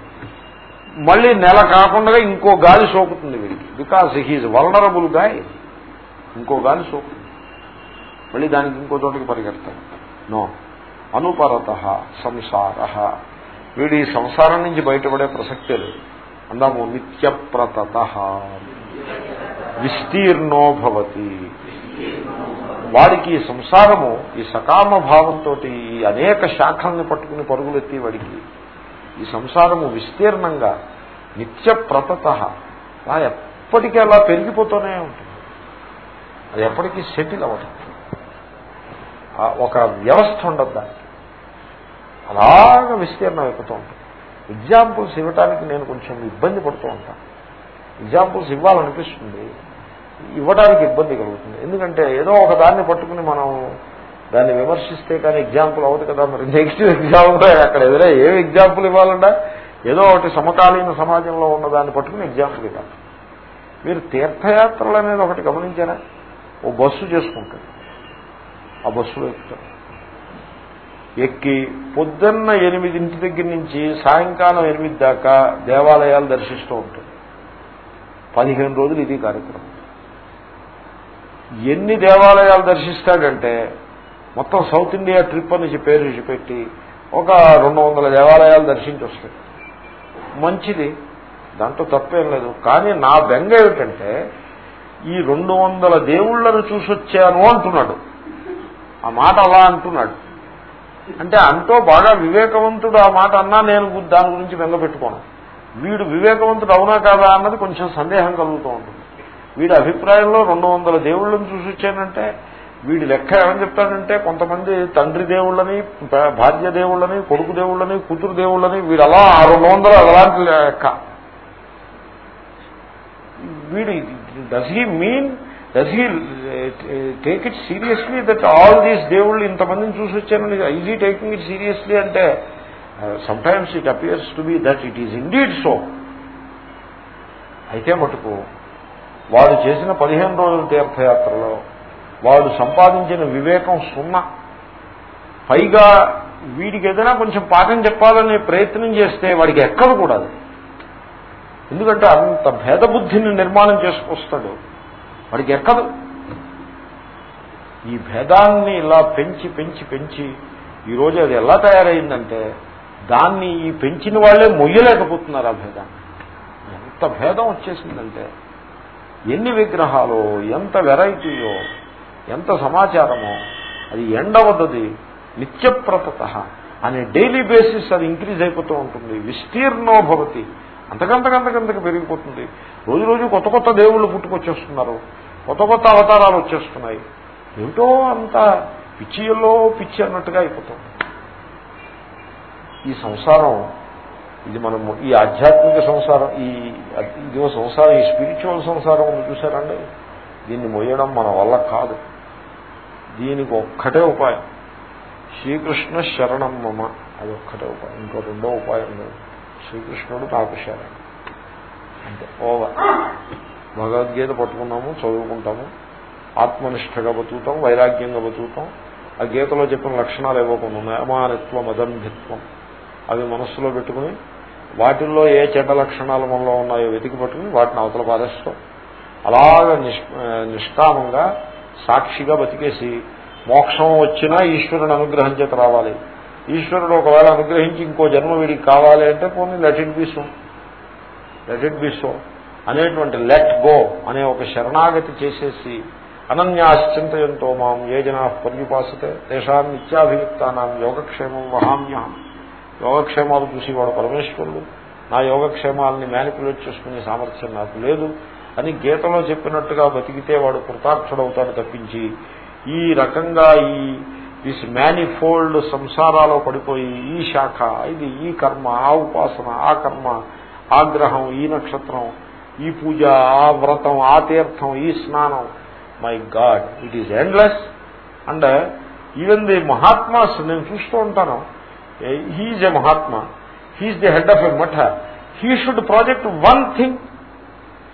మళ్ళీ నెల కాకుండా ఇంకో గాలి సోకుతుంది వీడికి. బికాస్ హీజ్ వల్నరబుల్ గాయ్ ఇంకో గాలి సోకుతుంది. మళ్ళీ దానికి ఇంకో చోటకి పరిగెడతాడు. నో అనుపరత సంసార. వీడి సంసారం నుంచి బయటపడే ప్రసక్తే లేదు. అందాము నిత్యప్రతత. విస్తీర్ణో భవతి. ఈ సంసారము ఈ సకామ భావంతో ఈ అనేక శాఖల్ని పట్టుకుని పరుగులెత్తి వాడికి ఈ సంసారము విస్తీర్ణంగా నిత్య ప్రతత ఎప్పటికీ అలా పెరిగిపోతూనే ఉంటుంది. అది ఎప్పటికీ సెటిల్ అవ్వదు. ఒక వ్యవస్థ ఉండదు దానికి. అలాగా విస్తీర్ణం ఎక్కుతూ ఉంటుంది. ఎగ్జాంపుల్స్ ఇవ్వటానికి నేను కొంచెం ఇబ్బంది పడుతూ ఉంటాను. ఎగ్జాంపుల్స్ ఇవ్వాలనిపిస్తుంది. ఇవ్వడానికి ఇబ్బంది కలుగుతుంది. ఎందుకంటే ఏదో ఒక దాన్ని పట్టుకుని మనం దాన్ని విమర్శిస్తే కానీ ఎగ్జాంపుల్ అవ్వదు కదా. మరి నెక్స్ట్ ఎగ్జాంపుల్ అక్కడ ఎదురే ఏమి ఎగ్జాంపుల్ ఇవ్వాలంటే ఏదో ఒకటి సమకాలీన సమాజంలో ఉన్న దాన్ని పట్టుకుని ఎగ్జాంపుల్ ఇవ్వాలి. మీరు తీర్థయాత్రలు అనేది ఒకటి గమనించారా? ఓ బస్సు చేసుకుంటారు ఆ బస్సులో ఎక్కుతారు. ఎక్కి పొద్దున్న ఎనిమిదింటి దగ్గర నుంచి సాయంకాలం ఎనిమిది దాకా దేవాలయాలు దర్శిస్తూ ఉంటుంది. పదిహేను రోజులు ఇది కార్యక్రమం. ఎన్ని దేవాలయాలు దర్శిస్తాడంటే మొత్తం సౌత్ ఇండియా ట్రిప్ అని పేరు పెట్టి ఒక రెండు వందల దేవాలయాలు దర్శించి వస్తాయి మంచిది. దాంట్లో తప్పేం లేదు. కానీ నా బెంగ ఏమిటంటే ఈ రెండు వందల దేవుళ్ళను చూసొచ్చాను అంటున్నాడు. ఆ మాట అలా అంటున్నాడు. అంటే అంటూ బాగా వివేకవంతుడు ఆ మాట అన్నా నేను దాని గురించి వెంగపెట్టుకోను వీడు వివేకవంతుడు అవునా కాదా అన్నది కొంచెం సందేహం కలుగుతూ ఉంటుంది. వీడి అభిప్రాయంలో రెండు వందల దేవుళ్ళని చూసి వచ్చానంటే వీడి లెక్క ఏమని చెప్తాడంటే కొంతమంది తండ్రి దేవుళ్ళని భార్య దేవుళ్ళని కొడుకు దేవుళ్ళని కూతురు దేవుళ్ళని వీడు అలా రెండు వందలు అలాంటి లెక్క. వీడి does he mean does he take it seriously that all these దేవుళ్ళు ఇంతమందిని చూసి వచ్చానని is he taking it seriously అంటే sometimes it appears to be that it is indeed so అయితే మటుకు వాడు చేసిన పదిహేను రోజుల తీర్థయాత్రలో వాడు సంపాదించిన వివేకం సున్నా. పైగా వీడికి ఏదైనా కొంచెం పాఠం చెప్పాలనే ప్రయత్నం చేస్తే వాడికి ఎక్కడ కూడా ఎందుకంటే అంత భేదబుద్ధిని నిర్మాణం చేసుకొస్తాడు. వాడికి ఎక్కదు. ఈ భేదాన్ని ఇలా పెంచి పెంచి పెంచి ఈరోజు అది ఎలా తయారైందంటే దాన్ని ఈ పెంచిన వాళ్ళే మొయ్యలేకపోతున్నారు ఆ భేదాన్ని ఎంత భేదం వచ్చేసిందంటే ఎన్ని విగ్రహాలు ఎంత వెరైటీయో ఎంత సమాచారమో అది ఎండవద్దది నిత్యప్రతత అనే డైలీ బేసిస్ అది ఇంక్రీజ్ అయిపోతూ ఉంటుంది. విస్తీర్ణో భవతి అంతకంతకంతకంతకు పెరిగిపోతుంది? రోజు రోజు కొత్త కొత్త దేవుళ్ళు పుట్టుకొచ్చేస్తున్నారు. కొత్త కొత్త అవతారాలు వచ్చేస్తున్నాయి. ఏమిటో అంత పిచ్చిలో పిచ్చి అన్నట్టుగా అయిపోతుంది ఈ సంసారం ఇది మనము ఈ ఆధ్యాత్మిక సంసారం ఈ ఇదిగో సంసారం ఈ స్పిరిచువల్ సంసారం ఉంది చూసారండి దీన్ని మొయ్యడం మన వల్ల కాదు. దీనికి ఒక్కటే ఉపాయం. శ్రీకృష్ణ శరణం మమ. అది ఒక్కటే ఉపాయం. ఇంకో రెండో ఉపాయం లేదు. శ్రీకృష్ణుడు నాకు అంటే ఓవర్. భగవద్గీత పట్టుకున్నాము చదువుకుంటాము ఆత్మనిష్టగా బతుకుతాం వైరాగ్యంగా బతుకుతాం. ఆ గీతలో చెప్పిన లక్షణాలు ఏవో కొన్ని ఉన్నాయి. అమానత్వం అదంభిత్వం. అవి మనస్సులో పెట్టుకుని వాటిల్లో ఏ చెడ్డ లక్షణాలు మనలో ఉన్నాయో వెతికి పట్టుకుని వాటిని అవతల పారేస్తాం. అలాగ నిష్కామంగా సాక్షిగా బతికేసి మోక్షం వచ్చినా ఈశ్వరుని అనుగ్రహం చేత రావాలి. ఈశ్వరుడు ఒకవేళ అనుగ్రహించి ఇంకో జన్మ వీడికి కావాలి అంటే పోనీ let it be so let it be so అనేటువంటి లెట్ గో అనే ఒక శరణాగతి చేసేసి అనన్యాశ్చింతయంతో మాం ఏ జనా పర్యుపాసతే తేషాం నిత్యాభియుక్తానం యోగక్షేమం వహామ్యం యోగక్షేమాలు చూసేవాడు పరమేశ్వరుడు. నా యోగక్షేమాలని మేనిపులేట్ చేసుకునే సామర్థ్యం నాకు లేదు అని గీతలో చెప్పినట్టుగా బతికితే వాడు కృతార్థుడవుతాడు తప్పించి ఈ రకంగా ఈ దిస్ మ్యానిఫోల్డ్ సంసారాలో పడిపోయి ఈ శాఖ ఇది ఈ కర్మ ఆ ఉపాసన ఆ కర్మ ఆ గ్రహం ఈ నక్షత్రం ఈ పూజ ఆ వ్రతం ఆ తీర్థం ఈ స్నానం my God it is endless and even the mahatmas నేను చూస్తూ ఉంటాను he's a mahatma he's the head of a math he should project one thing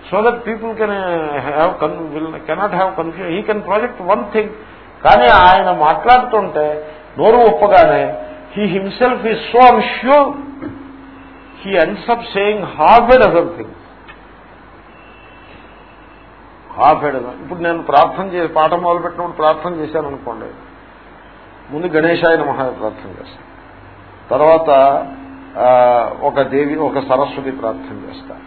so that people can have cannot have confusion he can project one thing కానీ ఆయన మాట్లాడుతుంటే నోరు ఒప్పగానే he himself is so unsure he ends up saying half it other thing half it ఇప్పుడు నేను ప్రార్థన చేసి పాఠం మొదలుపెట్టినప్పుడు ప్రార్థన చేశాను అనుకోండి. ముందు గణేశాయన మహా ప్రార్థన చేస్తాను. తర్వాత ఒక దేవి ఒక సరస్వతి ప్రార్థన చేస్తాను.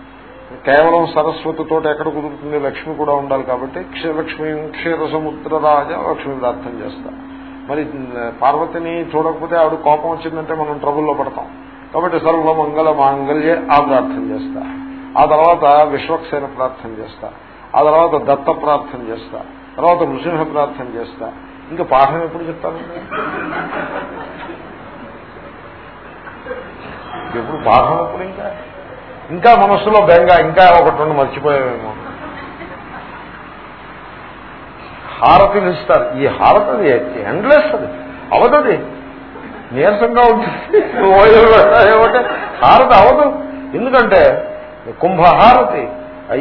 కేవలం సరస్వతితో ఎక్కడ కుదురుతుంది? లక్ష్మి కూడా ఉండాలి కాబట్టి లక్ష్మి క్షీర సముద్ర రాజ లక్ష్మి ప్రార్థన చేస్తా. మరి పార్వతిని చూడకపోతే ఆవిడ కోపం వచ్చిందంటే మనం ట్రబుల్లో పడతాం. కాబట్టి సర్వ మంగళ మాంగళ్యే ఆ ప్రార్థన చేస్తా. ఆ తర్వాత విశ్వక్సేన ప్రార్థన చేస్తా. ఆ తర్వాత దత్త ప్రార్థన చేస్తా. తర్వాత నృసింహ ప్రార్థన చేస్తా. ఇంకా పాఠం ఎప్పుడు చెప్తాను? ఎప్పుడు పాఠం ఎప్పుడు ఇంకా? ఇంకా మనస్సులో బెంగ ఇంకా ఒకటి రెండు మర్చిపోయామేమో హారతిని ఇస్తారు ఈ హారతి ఎండ్లెస్ అది అవదది నీరసంగా ఉంటుంది హారతి అవదు ఎందుకంటే కుంభహారతి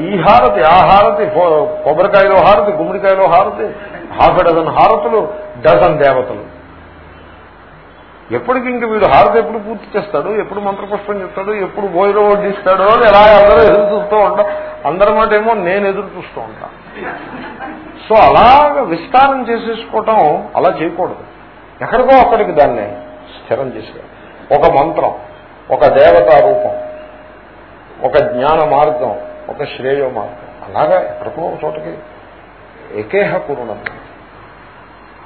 ఈ హారతి ఆ హారతి కొబ్బరికాయలో హారతి గుమ్మడికాయలో హారతి హాఫ్ డజన్ హారతులు డజన్ దేవతలు ఎప్పటికి ఇంక వీడు హారతి ఎప్పుడు పూర్తి చేస్తాడు? ఎప్పుడు మంత్రపుష్పం చెప్తాడు? ఎప్పుడు బోయిలో వడ్డిస్తాడో అని ఎలా అందరూ ఎదురు చూస్తూ ఉంటాం. అందరి మాట ఏమో నేను ఎదురు చూస్తూ ఉంటాను సో అలాగ విస్తారం చేసేసుకోవటం అలా చేయకూడదు. ఎక్కడికో అక్కడికి దాన్ని స్థిరం చేసే ఒక మంత్రం ఒక దేవతా రూపం ఒక జ్ఞాన మార్గం ఒక శ్రేయో మార్గం. అలాగా ఎక్కడికో చోటకి ఏకేహ కురుణం.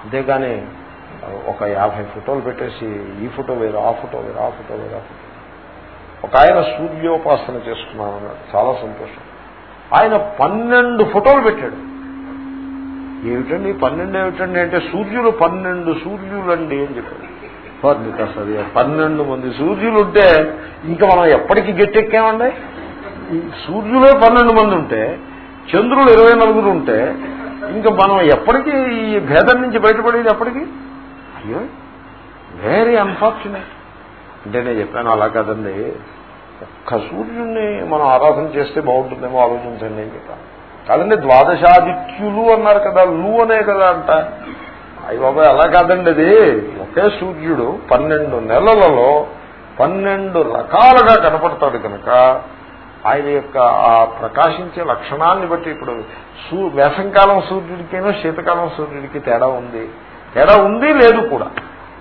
అంతేగాని ఒక యాభై ఫోటోలు పెట్టేసి ఈ ఫోటో వేరు ఆ ఫోటో వేరు ఆ ఫోటో వేరు ఆ ఫోటో ఒక ఆయన సూర్యోపాసన చేసుకున్నాను చాలా సంతోషం. ఆయన పన్నెండు ఫోటోలు పెట్టాడు. ఏమిటండి పన్నెండు ఏమిటండి అంటే సూర్యులు పన్నెండు సూర్యులండి అని చెప్పాడు. అసలు పన్నెండు మంది సూర్యులు ఉంటే ఇంకా మనం ఎప్పటికీ గట్టెక్కామండి? సూర్యులే పన్నెండు మంది ఉంటే చంద్రులు ఇరవై నలుగురు ఉంటే ఇంకా మనం ఎప్పటికీ ఈ భేదం నుంచి బయటపడేది ఎప్పటికీ? అయ్యో వెరీ అన్ఫార్చునేట్ అంటే నేను చెప్పాను అలా కాదండి. ఒక్క సూర్యుడిని మనం ఆరాధన చేస్తే బాగుంటుందేమో ఆలోచించండి అని చెప్పాను. కాదండి ద్వాదశాదిత్యులు అన్నారు కదా లు అనే కదా అంట. అయ్యి బాబాయ్ అలా కాదండి అది. ఒకే సూర్యుడు పన్నెండు నెలలలో పన్నెండు రకాలుగా కనపడతాడు కనుక ఆయన యొక్క ఆ ప్రకాశించే లక్షణాన్ని బట్టి ఇప్పుడు సూ వేసంకాలం సూర్యుడికేనో శీతకాలం సూర్యుడికి తేడా ఉంది. తేడా ఉంది లేదు కూడా.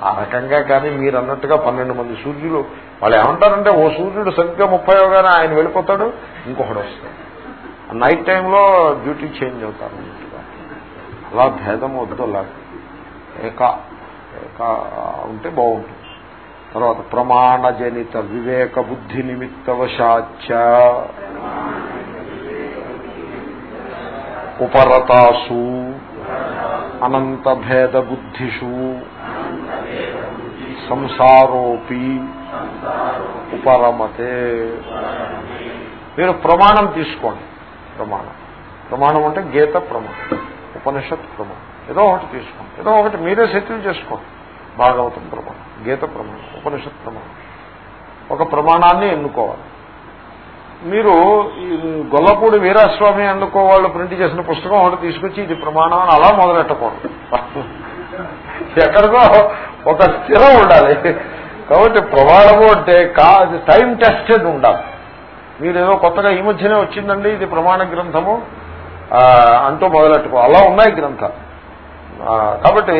ఆ రకంగా కానీ మీరు అన్నట్టుగా పన్నెండు మంది సూర్యులు వాళ్ళు ఏమంటారంటే ఓ సూర్యుడు సరిగ్గా ముప్పై అవగానే ఆయన వెళ్ళిపోతాడు ఇంకొకడు వస్తాడు. నైట్ టైంలో డ్యూటీ చేంజ్ అవుతారు అలా భేదం వద్దు అలా. ఏకా ఏకా ఉంటే బాగుంటుంది. తర్వాత ప్రమాణజనిత వివేక బుద్ధి నిమిత్తవశాచ ఉపరతాసు. అనంత భేద బుద్ధిషు సంసారోపి ఉపరమతే. మీరు ప్రమాణం తీసుకోండి. ప్రమాణం. ప్రమాణం అంటే గీత ప్రమాణం ఉపనిషత్ ప్రమాణం. ఏదో ఒకటి తీసుకోండి. ఏదో ఒకటి మీరే సెటిల్ చేసుకోండి. భాగవతం ప్రమాణం గీత ప్రమాణం ఉపనిషత్ ప్రమాణం. ఒక ప్రమాణాన్ని ఎన్నుకోవాలి. మీరు గొల్లపూడి వీరాస్వామి అందుకో వాళ్ళు ప్రింట్ చేసిన పుస్తకం ఒకటి తీసుకొచ్చి ఇది ప్రమాణం అని అలా మొదలెట్టకూడదు. ఎక్కడికో ఒక స్థిరం ఉండాలి. కాబట్టి ప్రమాణము అంటే కాదు టైం టెస్టెడ్ ఉండాలి. మీరు ఏదో కొత్తగా ఈ మధ్యనే వచ్చిందండి ఇది ప్రమాణ గ్రంథము. అంటూ మొదలెట్టుకో అలా ఉన్నాయి గ్రంథాలు. కాబట్టి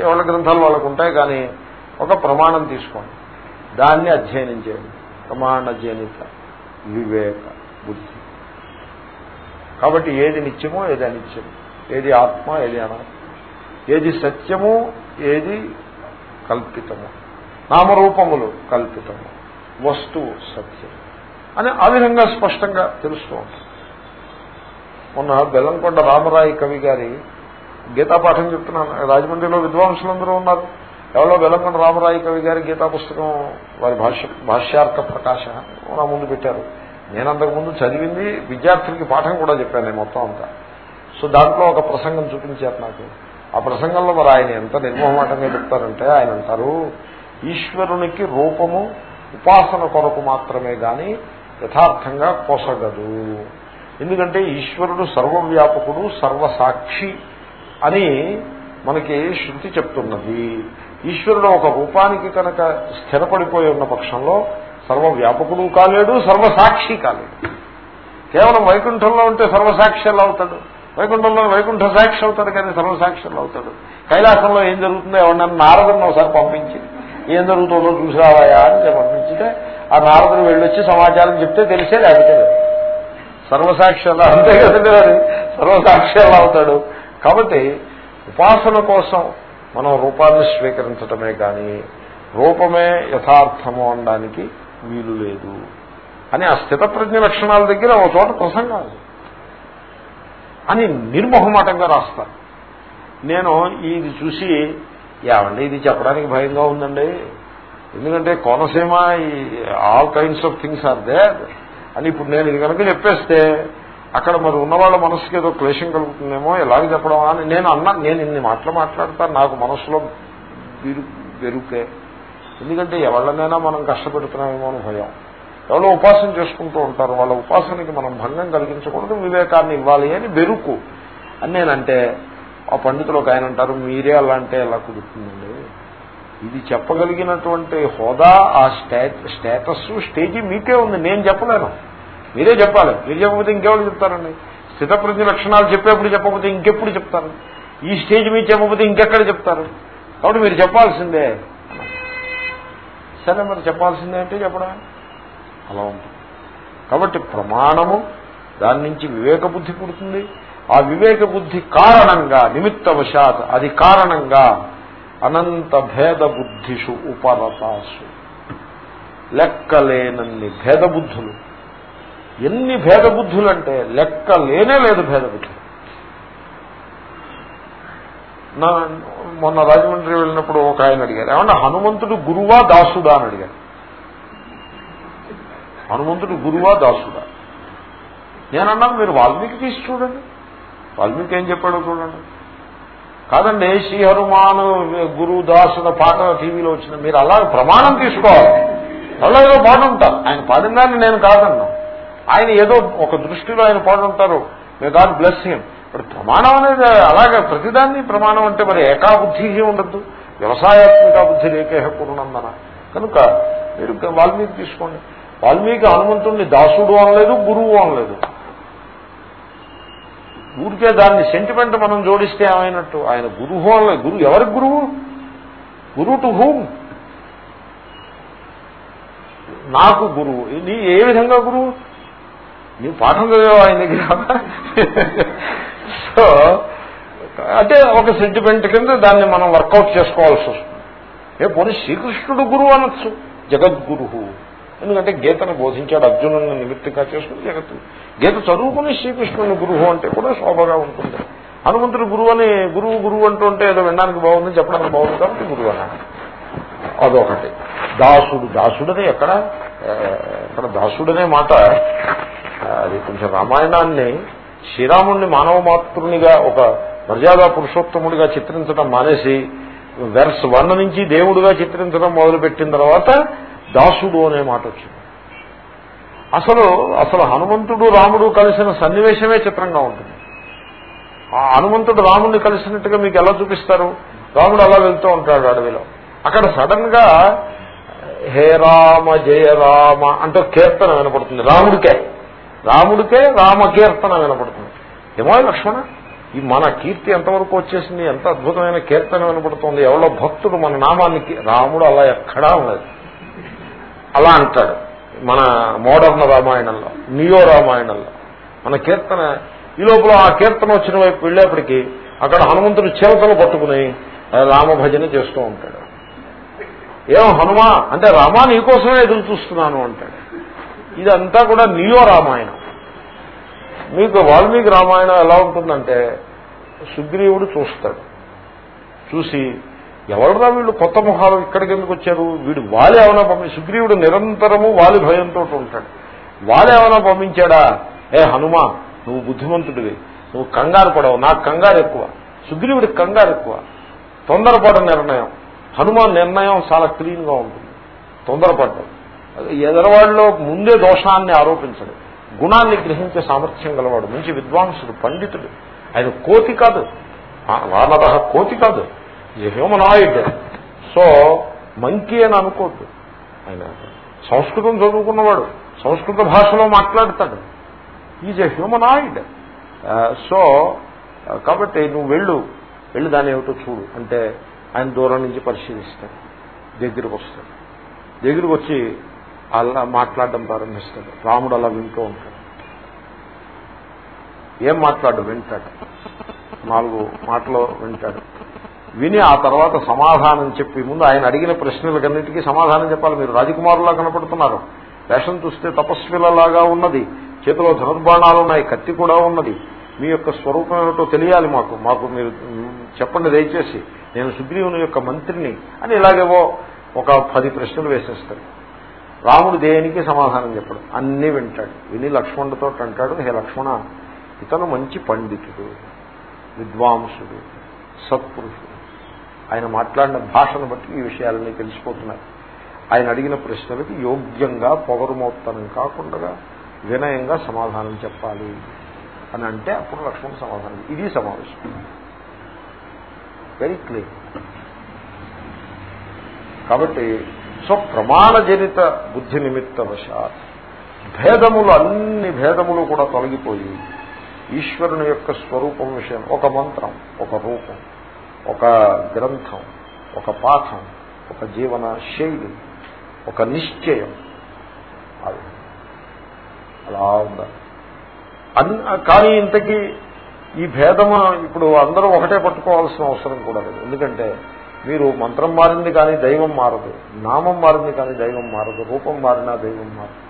ఎవరి గ్రంథాలు వాళ్ళకు ఉంటాయి కానీ ఒక ప్రమాణం తీసుకోండి. దాన్ని అధ్యయనం చేయండి. ప్రమాణ జనిత. వివేక బుద్ధి. కాబట్టి ఏది నిత్యమో ఏది అనిత్యము ఏది ఆత్మ ఏది అనాత్మ ఏది సత్యము ఏది కల్పితము నామరూపములు కల్పితము వస్తువు సత్యం అని ఆ విధంగా స్పష్టంగా తెలుస్తూ ఉంటుంది మొన్న బెల్లంకొండ రామరాయి కవి గారి గీతాపాఠం చెప్తున్నాను. రాజమండ్రిలో విద్వాంసులందరూ ఉన్నారు. ఎవరో బెల్లంకొండ రామరాయ కవి గారి గీతా పుస్తకం వారి భాష్య భాష్యార్థ ప్రకాశ నా ముందు పెట్టారు. నేను అంతకుముందు చదివింది విద్యార్థులకి పాఠం కూడా చెప్పాను నేను మొత్తం అంతా. సో దాంట్లో ఒక ప్రసంగం చూపించారు నాకు. ఆ ప్రసంగంలో మరి ఆయన ఎంత నిర్మోహమాటంగా చెప్తారంటే ఆయన అంటారు ఈశ్వరునికి రూపము ఉపాసన కొరకు మాత్రమే గాని యథార్థంగా కొసగదు ఎందుకంటే ఈశ్వరుడు సర్వవ్యాపకుడు సర్వసాక్షి అని మనకి శృతి చెప్తున్నది. ఈశ్వరుడు ఒక రూపానికి కనుక స్థిరపడిపోయి ఉన్న పక్షంలో సర్వవ్యాపకుడు కాలేడు సర్వసాక్షి కాలేడు. కేవలం వైకుంఠంలో ఉంటే సర్వసాక్షి అవుతాడు. వైకుంఠంలో వైకుంఠ సాక్షి అవుతాడు కానీ సర్వసాక్షులు అవుతాడు. కైలాసంలో ఏం జరుగుతుందో ఎవరన్నా నారదుని ఒకసారి పంపించి ఏం జరుగుతుందో చూసావాయా అని పంపించితే ఆ నారదుడు వెళ్ళొచ్చి సమాచారం చెప్తే తెలిసే లేకపోతే సర్వసాక్ష్యాలు అంతే కదండి సర్వసాక్షి ఎలా అవుతాడు. కాబట్టి ఉపాసన కోసం మనం రూపాన్ని స్వీకరించటమే కానీ రూపమే యథార్థము అనడానికి వీలు లేదు అని ఆ స్థితప్రజ్ఞ లక్షణాల దగ్గర ఒక చోట ప్రసంగం అని నిర్మోహమాటంగా రాస్తారు. నేను ఇది చూసి ఏమండి ఇది చెప్పడానికి భయంగా ఉందండి? ఎందుకంటే Konaseema all kinds of things are they అని ఇప్పుడు నేను ఇది కనుక చెప్పేస్తే అక్కడ మరి ఉన్నవాళ్ళ మనసుకి ఏదో క్లేషం కలుగుతుందేమో ఎలాగ చెప్పడం అని నేను అన్నా నేను ఇన్ని మాటలు మాట్లాడతాను నాకు మనసులో పెరుకే. ఎందుకంటే ఎవళ్ళనైనా మనం కష్టపెడుతున్నామేమో అని భయం. ఎవరో ఉపాసన చేసుకుంటూ ఉంటారు వాళ్ళ ఉపాసనకి మనం భంగం కలిగించకూడదు వివేకాన్ని ఇవ్వాలి అని బెరుకు. అని నేనంటే ఆ పండితులు ఒక ఆయన అంటారు మీరే అలా అంటే ఎలా కుదురుతుందండి? ఇది చెప్పగలిగినటువంటి హోదా ఆ స్టేటస్ స్టేజీ మీకే ఉంది నేను చెప్పలేను. మీరే చెప్పాలి. మీరు చెప్పకపోతే ఇంకెవరు చెప్తారండి? స్థితప్రజ్ఞ లక్షణాలు చెప్పేప్పుడు చెప్పకపోతే ఇంకెప్పుడు చెప్తారు? ఈ స్టేజ్ మీద చెప్పకపోతే ఇంకెక్కడ చెప్తారు? కాబట్టి మీరు చెప్పాల్సిందే. సరే మరి చెప్పాల్సిందే అంటే చెప్పడమే అలా ఉంటుంది. కాబట్టి ప్రమాణము దాని నుంచి వివేక బుద్ధి పుడుతుంది. ఆ వివేక బుద్ధి కారణంగా నిమిత్తవశాత్ అది కారణంగా అనంత భేద బుద్ధిషు ఉపరతాసు. లెక్కలేనన్ని భేద బుద్ధులు. ఎన్ని భేద బుద్ధులు అంటే లెక్క లేనే లేదు భేద బుద్ధులు నా మొన్న రాజమండ్రి వెళ్ళినప్పుడు ఒక ఆయన అడిగారు ఏమన్నా హనుమంతుడు గురువా దాసుడా అని అడిగారు. హనుమంతుడు గురువా దాసుడా? నేనన్నా మీరు వాల్మీకి తీసి చూడండి. వాల్మీకి ఏం చెప్పాడో చూడండి. కాదండి శ్రీ హనుమాన్ గురు దాసుల పాట టీవీలో వచ్చిన మీరు అలా ప్రమాణం తీసుకోవాలి. అలా ఏదో పాడుంటారు ఆయన పాడిన దాన్ని నేను కాదన్నా. ఆయన ఏదో ఒక దృష్టిలో ఆయన పాడుంటారు. May God bless him. ఇప్పుడు ప్రమాణం అనేది అలాగే ప్రతిదాన్ని ప్రమాణం అంటే మరి ఏకాబుద్ధి ఉండద్దు వ్యవసాయాత్మిక బుద్ధి రేఖేహ పూర్ణందన కనుక మీరు వాల్మీకి తీసుకోండి. వాల్మీకి హనుమంతుడిని దాసుడు అనలేదు గురువు అనలేదు. ఊరికే దాన్ని సెంటిమెంట్ మనం జోడిస్తే ఏమైనట్టు? ఆయన గురువు అనలేదు. గురువు ఎవరికి గురువు? గురువు టు హూమ్ నాకు గురువు. నీ ఏ విధంగా గురువు? నీ పాఠం చదివావు ఆయన దగ్గర? సో అంటే ఒక సెంటిమెంట్ కింద దాన్ని మనం వర్కౌట్ చేసుకోవాల్సి వస్తుంది. ఏ పోనీ శ్రీకృష్ణుడు గురువు అనొచ్చు. జగద్గురు ఎందుకంటే గీతను బోధించాడు అర్జునుని నిమిత్తంగా చేసుకుని జగత్తు. గీత చదువుకుని శ్రీకృష్ణుని గురువు అంటే కూడా శోభగా ఉంటుంది. హనుమంతుడు గురువు అని గురువు గురువు అంటూ ఉంటే ఏదో వినడానికి బాగుంది చెప్పడానికి బాగుంది కాబట్టి గురువు అన్నాడు. అదొకటి. దాసుడు దాసుడనే ఎక్కడ? ఇక్కడ దాసుడనే మాట అది కొంచెం రామాయణాన్ని శ్రీరాముణ్ణి మానవ మాతృనిగా ఒక మర్యాద పురుషోత్తముడిగా చిత్రించడం మానేసి వెర్స్ వన్ నుంచి దేవుడిగా చిత్రించడం మొదలుపెట్టిన తర్వాత దాసుడు అనే మాట వచ్చింది. అసలు అసలు హనుమంతుడు రాముడు కలిసిన సన్నివేశమే చిత్రంగా ఉంటుంది. ఆ హనుమంతుడు రాముడిని కలిసినట్టుగా మీకు ఎలా చూపిస్తారు? రాముడు అలా వెళ్తూ ఉంటాడు అడవిలో. అక్కడ సడన్గా హే రామ జయ రామ అంటూ కీర్తన వినపడుతుంది. రాముడికే. రాముడికే రామ కీర్తన వినపడుతుంది. ఏమో లక్ష్మణ ఈ మన కీర్తి ఎంతవరకు వచ్చేసింది ఎంత అద్భుతమైన కీర్తన వినపడుతుంది ఎవరో భక్తుడు మన నామాన్ని రాముడు అలా ఎక్కడా ఉండదు. అలా అంటాడు మన మోడర్న్ రామాయణంలో నియో రామాయణంలో. మన కీర్తన ఈ లోపల ఆ కీర్తన వచ్చిన వైపు వెళ్ళేప్పటికీ అక్కడ హనుమంతుడు చిలకలు పట్టుకుని రామభజన రామ భజన చేస్తూ ఉంటాడు. ఏం హనుమా అంటే రామా నీకోసమే ఎదురు చూస్తున్నాను అంటాడు. ఇదంతా కూడా నియో రామాయణం. మీకు వాల్మీకి రామాయణం ఎలా ఉంటుందంటే సుగ్రీవుడు చూస్తాడు. చూసి ఎవరురా వీళ్ళు కొత్త మొహాలు ఇక్కడికి ఎందుకు వచ్చారు? వీడు వాళ్ళు ఏమైనా పంపి సుగ్రీవుడు నిరంతరము వాలి భయంతో ఉంటాడు. వాళ్ళు ఏమైనా పంపించాడా? ఏ హనుమా నువ్వు బుద్ధిమంతుడివి. నువ్వు కంగారు పడవు. నాకు కంగారు ఎక్కువ. సుగ్రీవుడికి కంగారు ఎక్కువ. తొందరపడ నిర్ణయం. హనుమాన్ నిర్ణయం చాలా క్లీన్గా ఉంటుంది. తొందరపడ్డం ఎదరవాడిలో ముందే దోషాన్ని ఆరోపించడు. గుణాన్ని గ్రహించే సామర్థ్యం గలవాడు. మంచి విద్వాంసుడు పండితుడు. ఆయన కోతి కాదు. వానర కోతి కాదు. హ్యూమనాయిడ్ సో మంకీ అని అనుకోద్దు. ఆయన సంస్కృతం చదువుకున్నవాడు. సంస్కృత భాషలో మాట్లాడతాడు. ఈజ్ ఎ హ్యూమనాయిడ్ సో కాబట్టి నువ్వు వెళ్ళు. వెళ్ళి దాని ఏమిటో చూడు. అంటే ఆయన దూరం నుంచి పరిశీలిస్తాడు. దగ్గరికి వస్తాడు. దగ్గరికి వచ్చి అలా మాట్లాడడం ప్రారంభిస్తాడు. రాముడు అలా వింటూ ఉంటాడు. ఏం మాట్లాడు? వింటాడు. నాలుగు మాటలు వింటాడు. విని ఆ తర్వాత సమాధానం చెప్పి ముందు ఆయన అడిగిన ప్రశ్నలకన్నిటికీ సమాధానం చెప్పాలి. మీరు రాజకుమారులా కనపడుతున్నారు. వేషం చూస్తే తపస్విలలాగా ఉన్నది. చేతిలో ధనుర్బాణాలు ఉన్నాయి. కత్తి కూడా ఉన్నది. మీ యొక్క స్వరూపం ఏమిటో తెలియాలి మాకు. మాకు మీరు చెప్పండి దయచేసి. నేను సుగ్రీవుని యొక్క మంత్రిని అని ఇలాగేవో ఒక పది ప్రశ్నలు వేసేస్తాను రాముడు దేనికి సమాధానం చెప్పడు? అన్నీ వింటాడు. విని లక్ష్మణుడితో అంటాడు హే లక్ష్మణ ఇతను మంచి పండితుడు విద్వాంసుడు సత్పురుషుడు. ఆయన మాట్లాడిన భాషను బట్టి ఈ విషయాలన్నీ తెలిసిపోతున్నాయి ఆయన అడిగిన ప్రశ్నలకి యోగ్యంగా పొగరుమోత్తనం కాకుండా వినయంగా సమాధానం చెప్పాలి. అని అంటే అప్పుడు లక్ష్మణ సమాధానం ఇది సమావేశం. వెరీ క్లియర్ కాబట్టి సో ప్రమాణజనిత బుద్ధి నిమిత్తవశాత్. భేదములు అన్ని భేదములు కూడా తొలగిపోయి ఈశ్వరుని యొక్క స్వరూపం విషయం ఒక మంత్రం ఒక రూపం ఒక గ్రంథం ఒక పాఠం ఒక జీవన శైలి ఒక నిశ్చయం. అది అలా ఉండాలి. అన్ కానీ ఇంతకీ ఈ భేదము ఇప్పుడు అందరూ ఒకటే పట్టుకోవాల్సిన అవసరం కూడా లేదు. ఎందుకంటే మీరు మంత్రం మారింది కానీ దైవం మారదు నామం మారింది కానీ దైవం మారదు రూపం మారినా దైవం మారదు.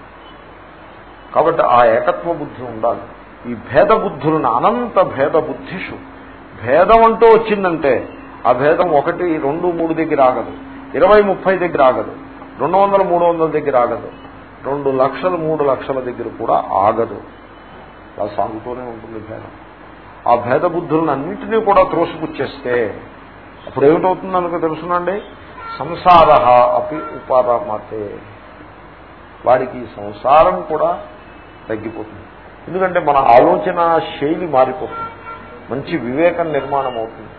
కాబట్టి ఆ ఏకత్వ బుద్ధి ఉండాలి. ఈ భేద బుద్ధులను అనంత భేద బుద్ధిషు. భేదం అంటూ వచ్చిందంటే ఆ భేదం ఒకటి రెండు మూడు దగ్గర ఆగదు. ఇరవై ముప్పై దగ్గర ఆగదు. రెండు వందల మూడు వందల దగ్గర ఆగదు. రెండు లక్షలు మూడు లక్షల దగ్గర కూడా ఆగదు. అలా సాగుతూనే ఉంటుంది భేదం. ఆ భేద బుద్ధులను అన్నింటినీ కూడా త్రోసిపుచ్చేస్తే అప్పుడు ఏమిటవుతుంది అనుకో తెలుసునండి? సంసార అపి ఉపారమతే. వాడికి సంసారం కూడా తగ్గిపోతుంది. ఎందుకంటే మన ఆలోచన శైలి మారిపోతుంది. మంచి వివేకం నిర్మాణం అవుతుంది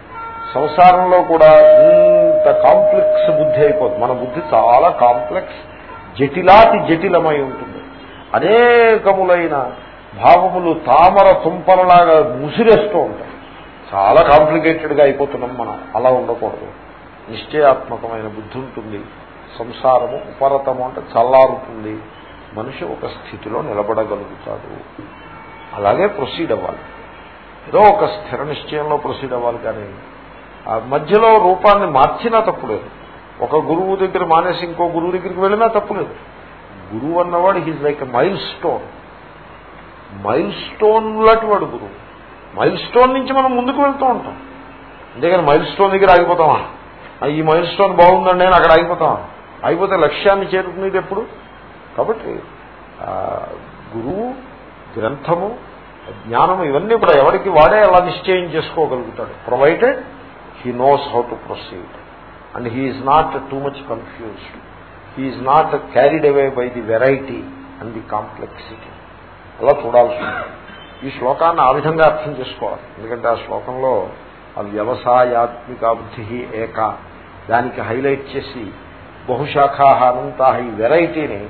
సంసారంలో కూడా ఇంత కాంప్లెక్స్ బుద్ధి అయిపోతుంది. మన బుద్ధి చాలా కాంప్లెక్స్ జటిలాతి జటిలమై ఉంటుంది. అనేకములైన భావములు తామర తుంపలలాగా ముసిరేస్తూ ఉంటాయి. చాలా కాంప్లికేటెడ్గా అయిపోతున్నాం మనం. అలా ఉండకూడదు. నిశ్చయాత్మకమైన బుద్ధి ఉంటుంది. సంసారము ఉపరతము అంటే చల్లారుతుంది. మనిషి ఒక స్థితిలో నిలబడగలుగుతాడు. అలాగే ప్రొసీడ్ అవ్వాలి. ఏదో ఒక స్థిర నిశ్చయంలో ప్రొసీడ్ అవ్వాలి కానీ ఆ మధ్యలో రూపాన్ని మార్చినా తప్పులేదు. ఒక గురువు దగ్గర మానేసి ఇంకో గురువు దగ్గరికి వెళ్ళినా తప్పులేదు. గురువు అన్నవాడు he's like milestone milestone లాంటి వాడు గురువు. మైల్ స్టోన్ నుంచి మనం ముందుకు వెళ్తూ ఉంటాం. అంతేగాని మైల్ స్టోన్ దగ్గర ఆగిపోతామా? ఈ మైల్ స్టోన్ బాగుందండి అని అక్కడ ఆగిపోతామా? అయిపోతే లక్ష్యాన్ని చేరుకునేది ఎప్పుడు? కాబట్టి గురువు గ్రంథము జ్ఞానం ఇవన్నీ కూడా ఎవరికి వాడే అలా నిశ్చయం చేసుకోగలుగుతాడు. Provided he knows how to proceed and he's not too much confused he's not carried away by the variety and the complexity అలా చూడాల్సి ఉంటుంది. ఈ శ్లోకాన్ని ఆ విధంగా అర్థం చేసుకోవాలి. ఎందుకంటే ఆ శ్లోకంలో ఆ వ్యవసాయాత్మిక బుద్ధి ఏక దానికి హైలైట్ చేసి బహుశాఖాహారంతా ఈ వెరైటీని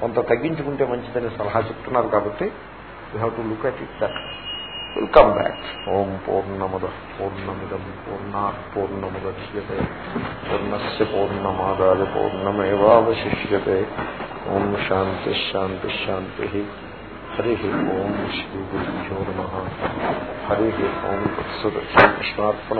కొంత తగ్గించుకుంటే మంచిదని సలహా చెప్తున్నారు కాబట్టి you have to look at it that will come back ఓం పూర్ణముద పూర్ణమిదం పూర్ణ పూర్ణముద్యతే. పూర్ణస్ పూర్ణమాదాయ పూర్ణమేవాశిష్యతే ఓం శాంతి శాంతి శాంతి. హరి ఓం శ్రీ గురుభ్యో నమ హరి ఓం శ్రీకృష్ణార్పణ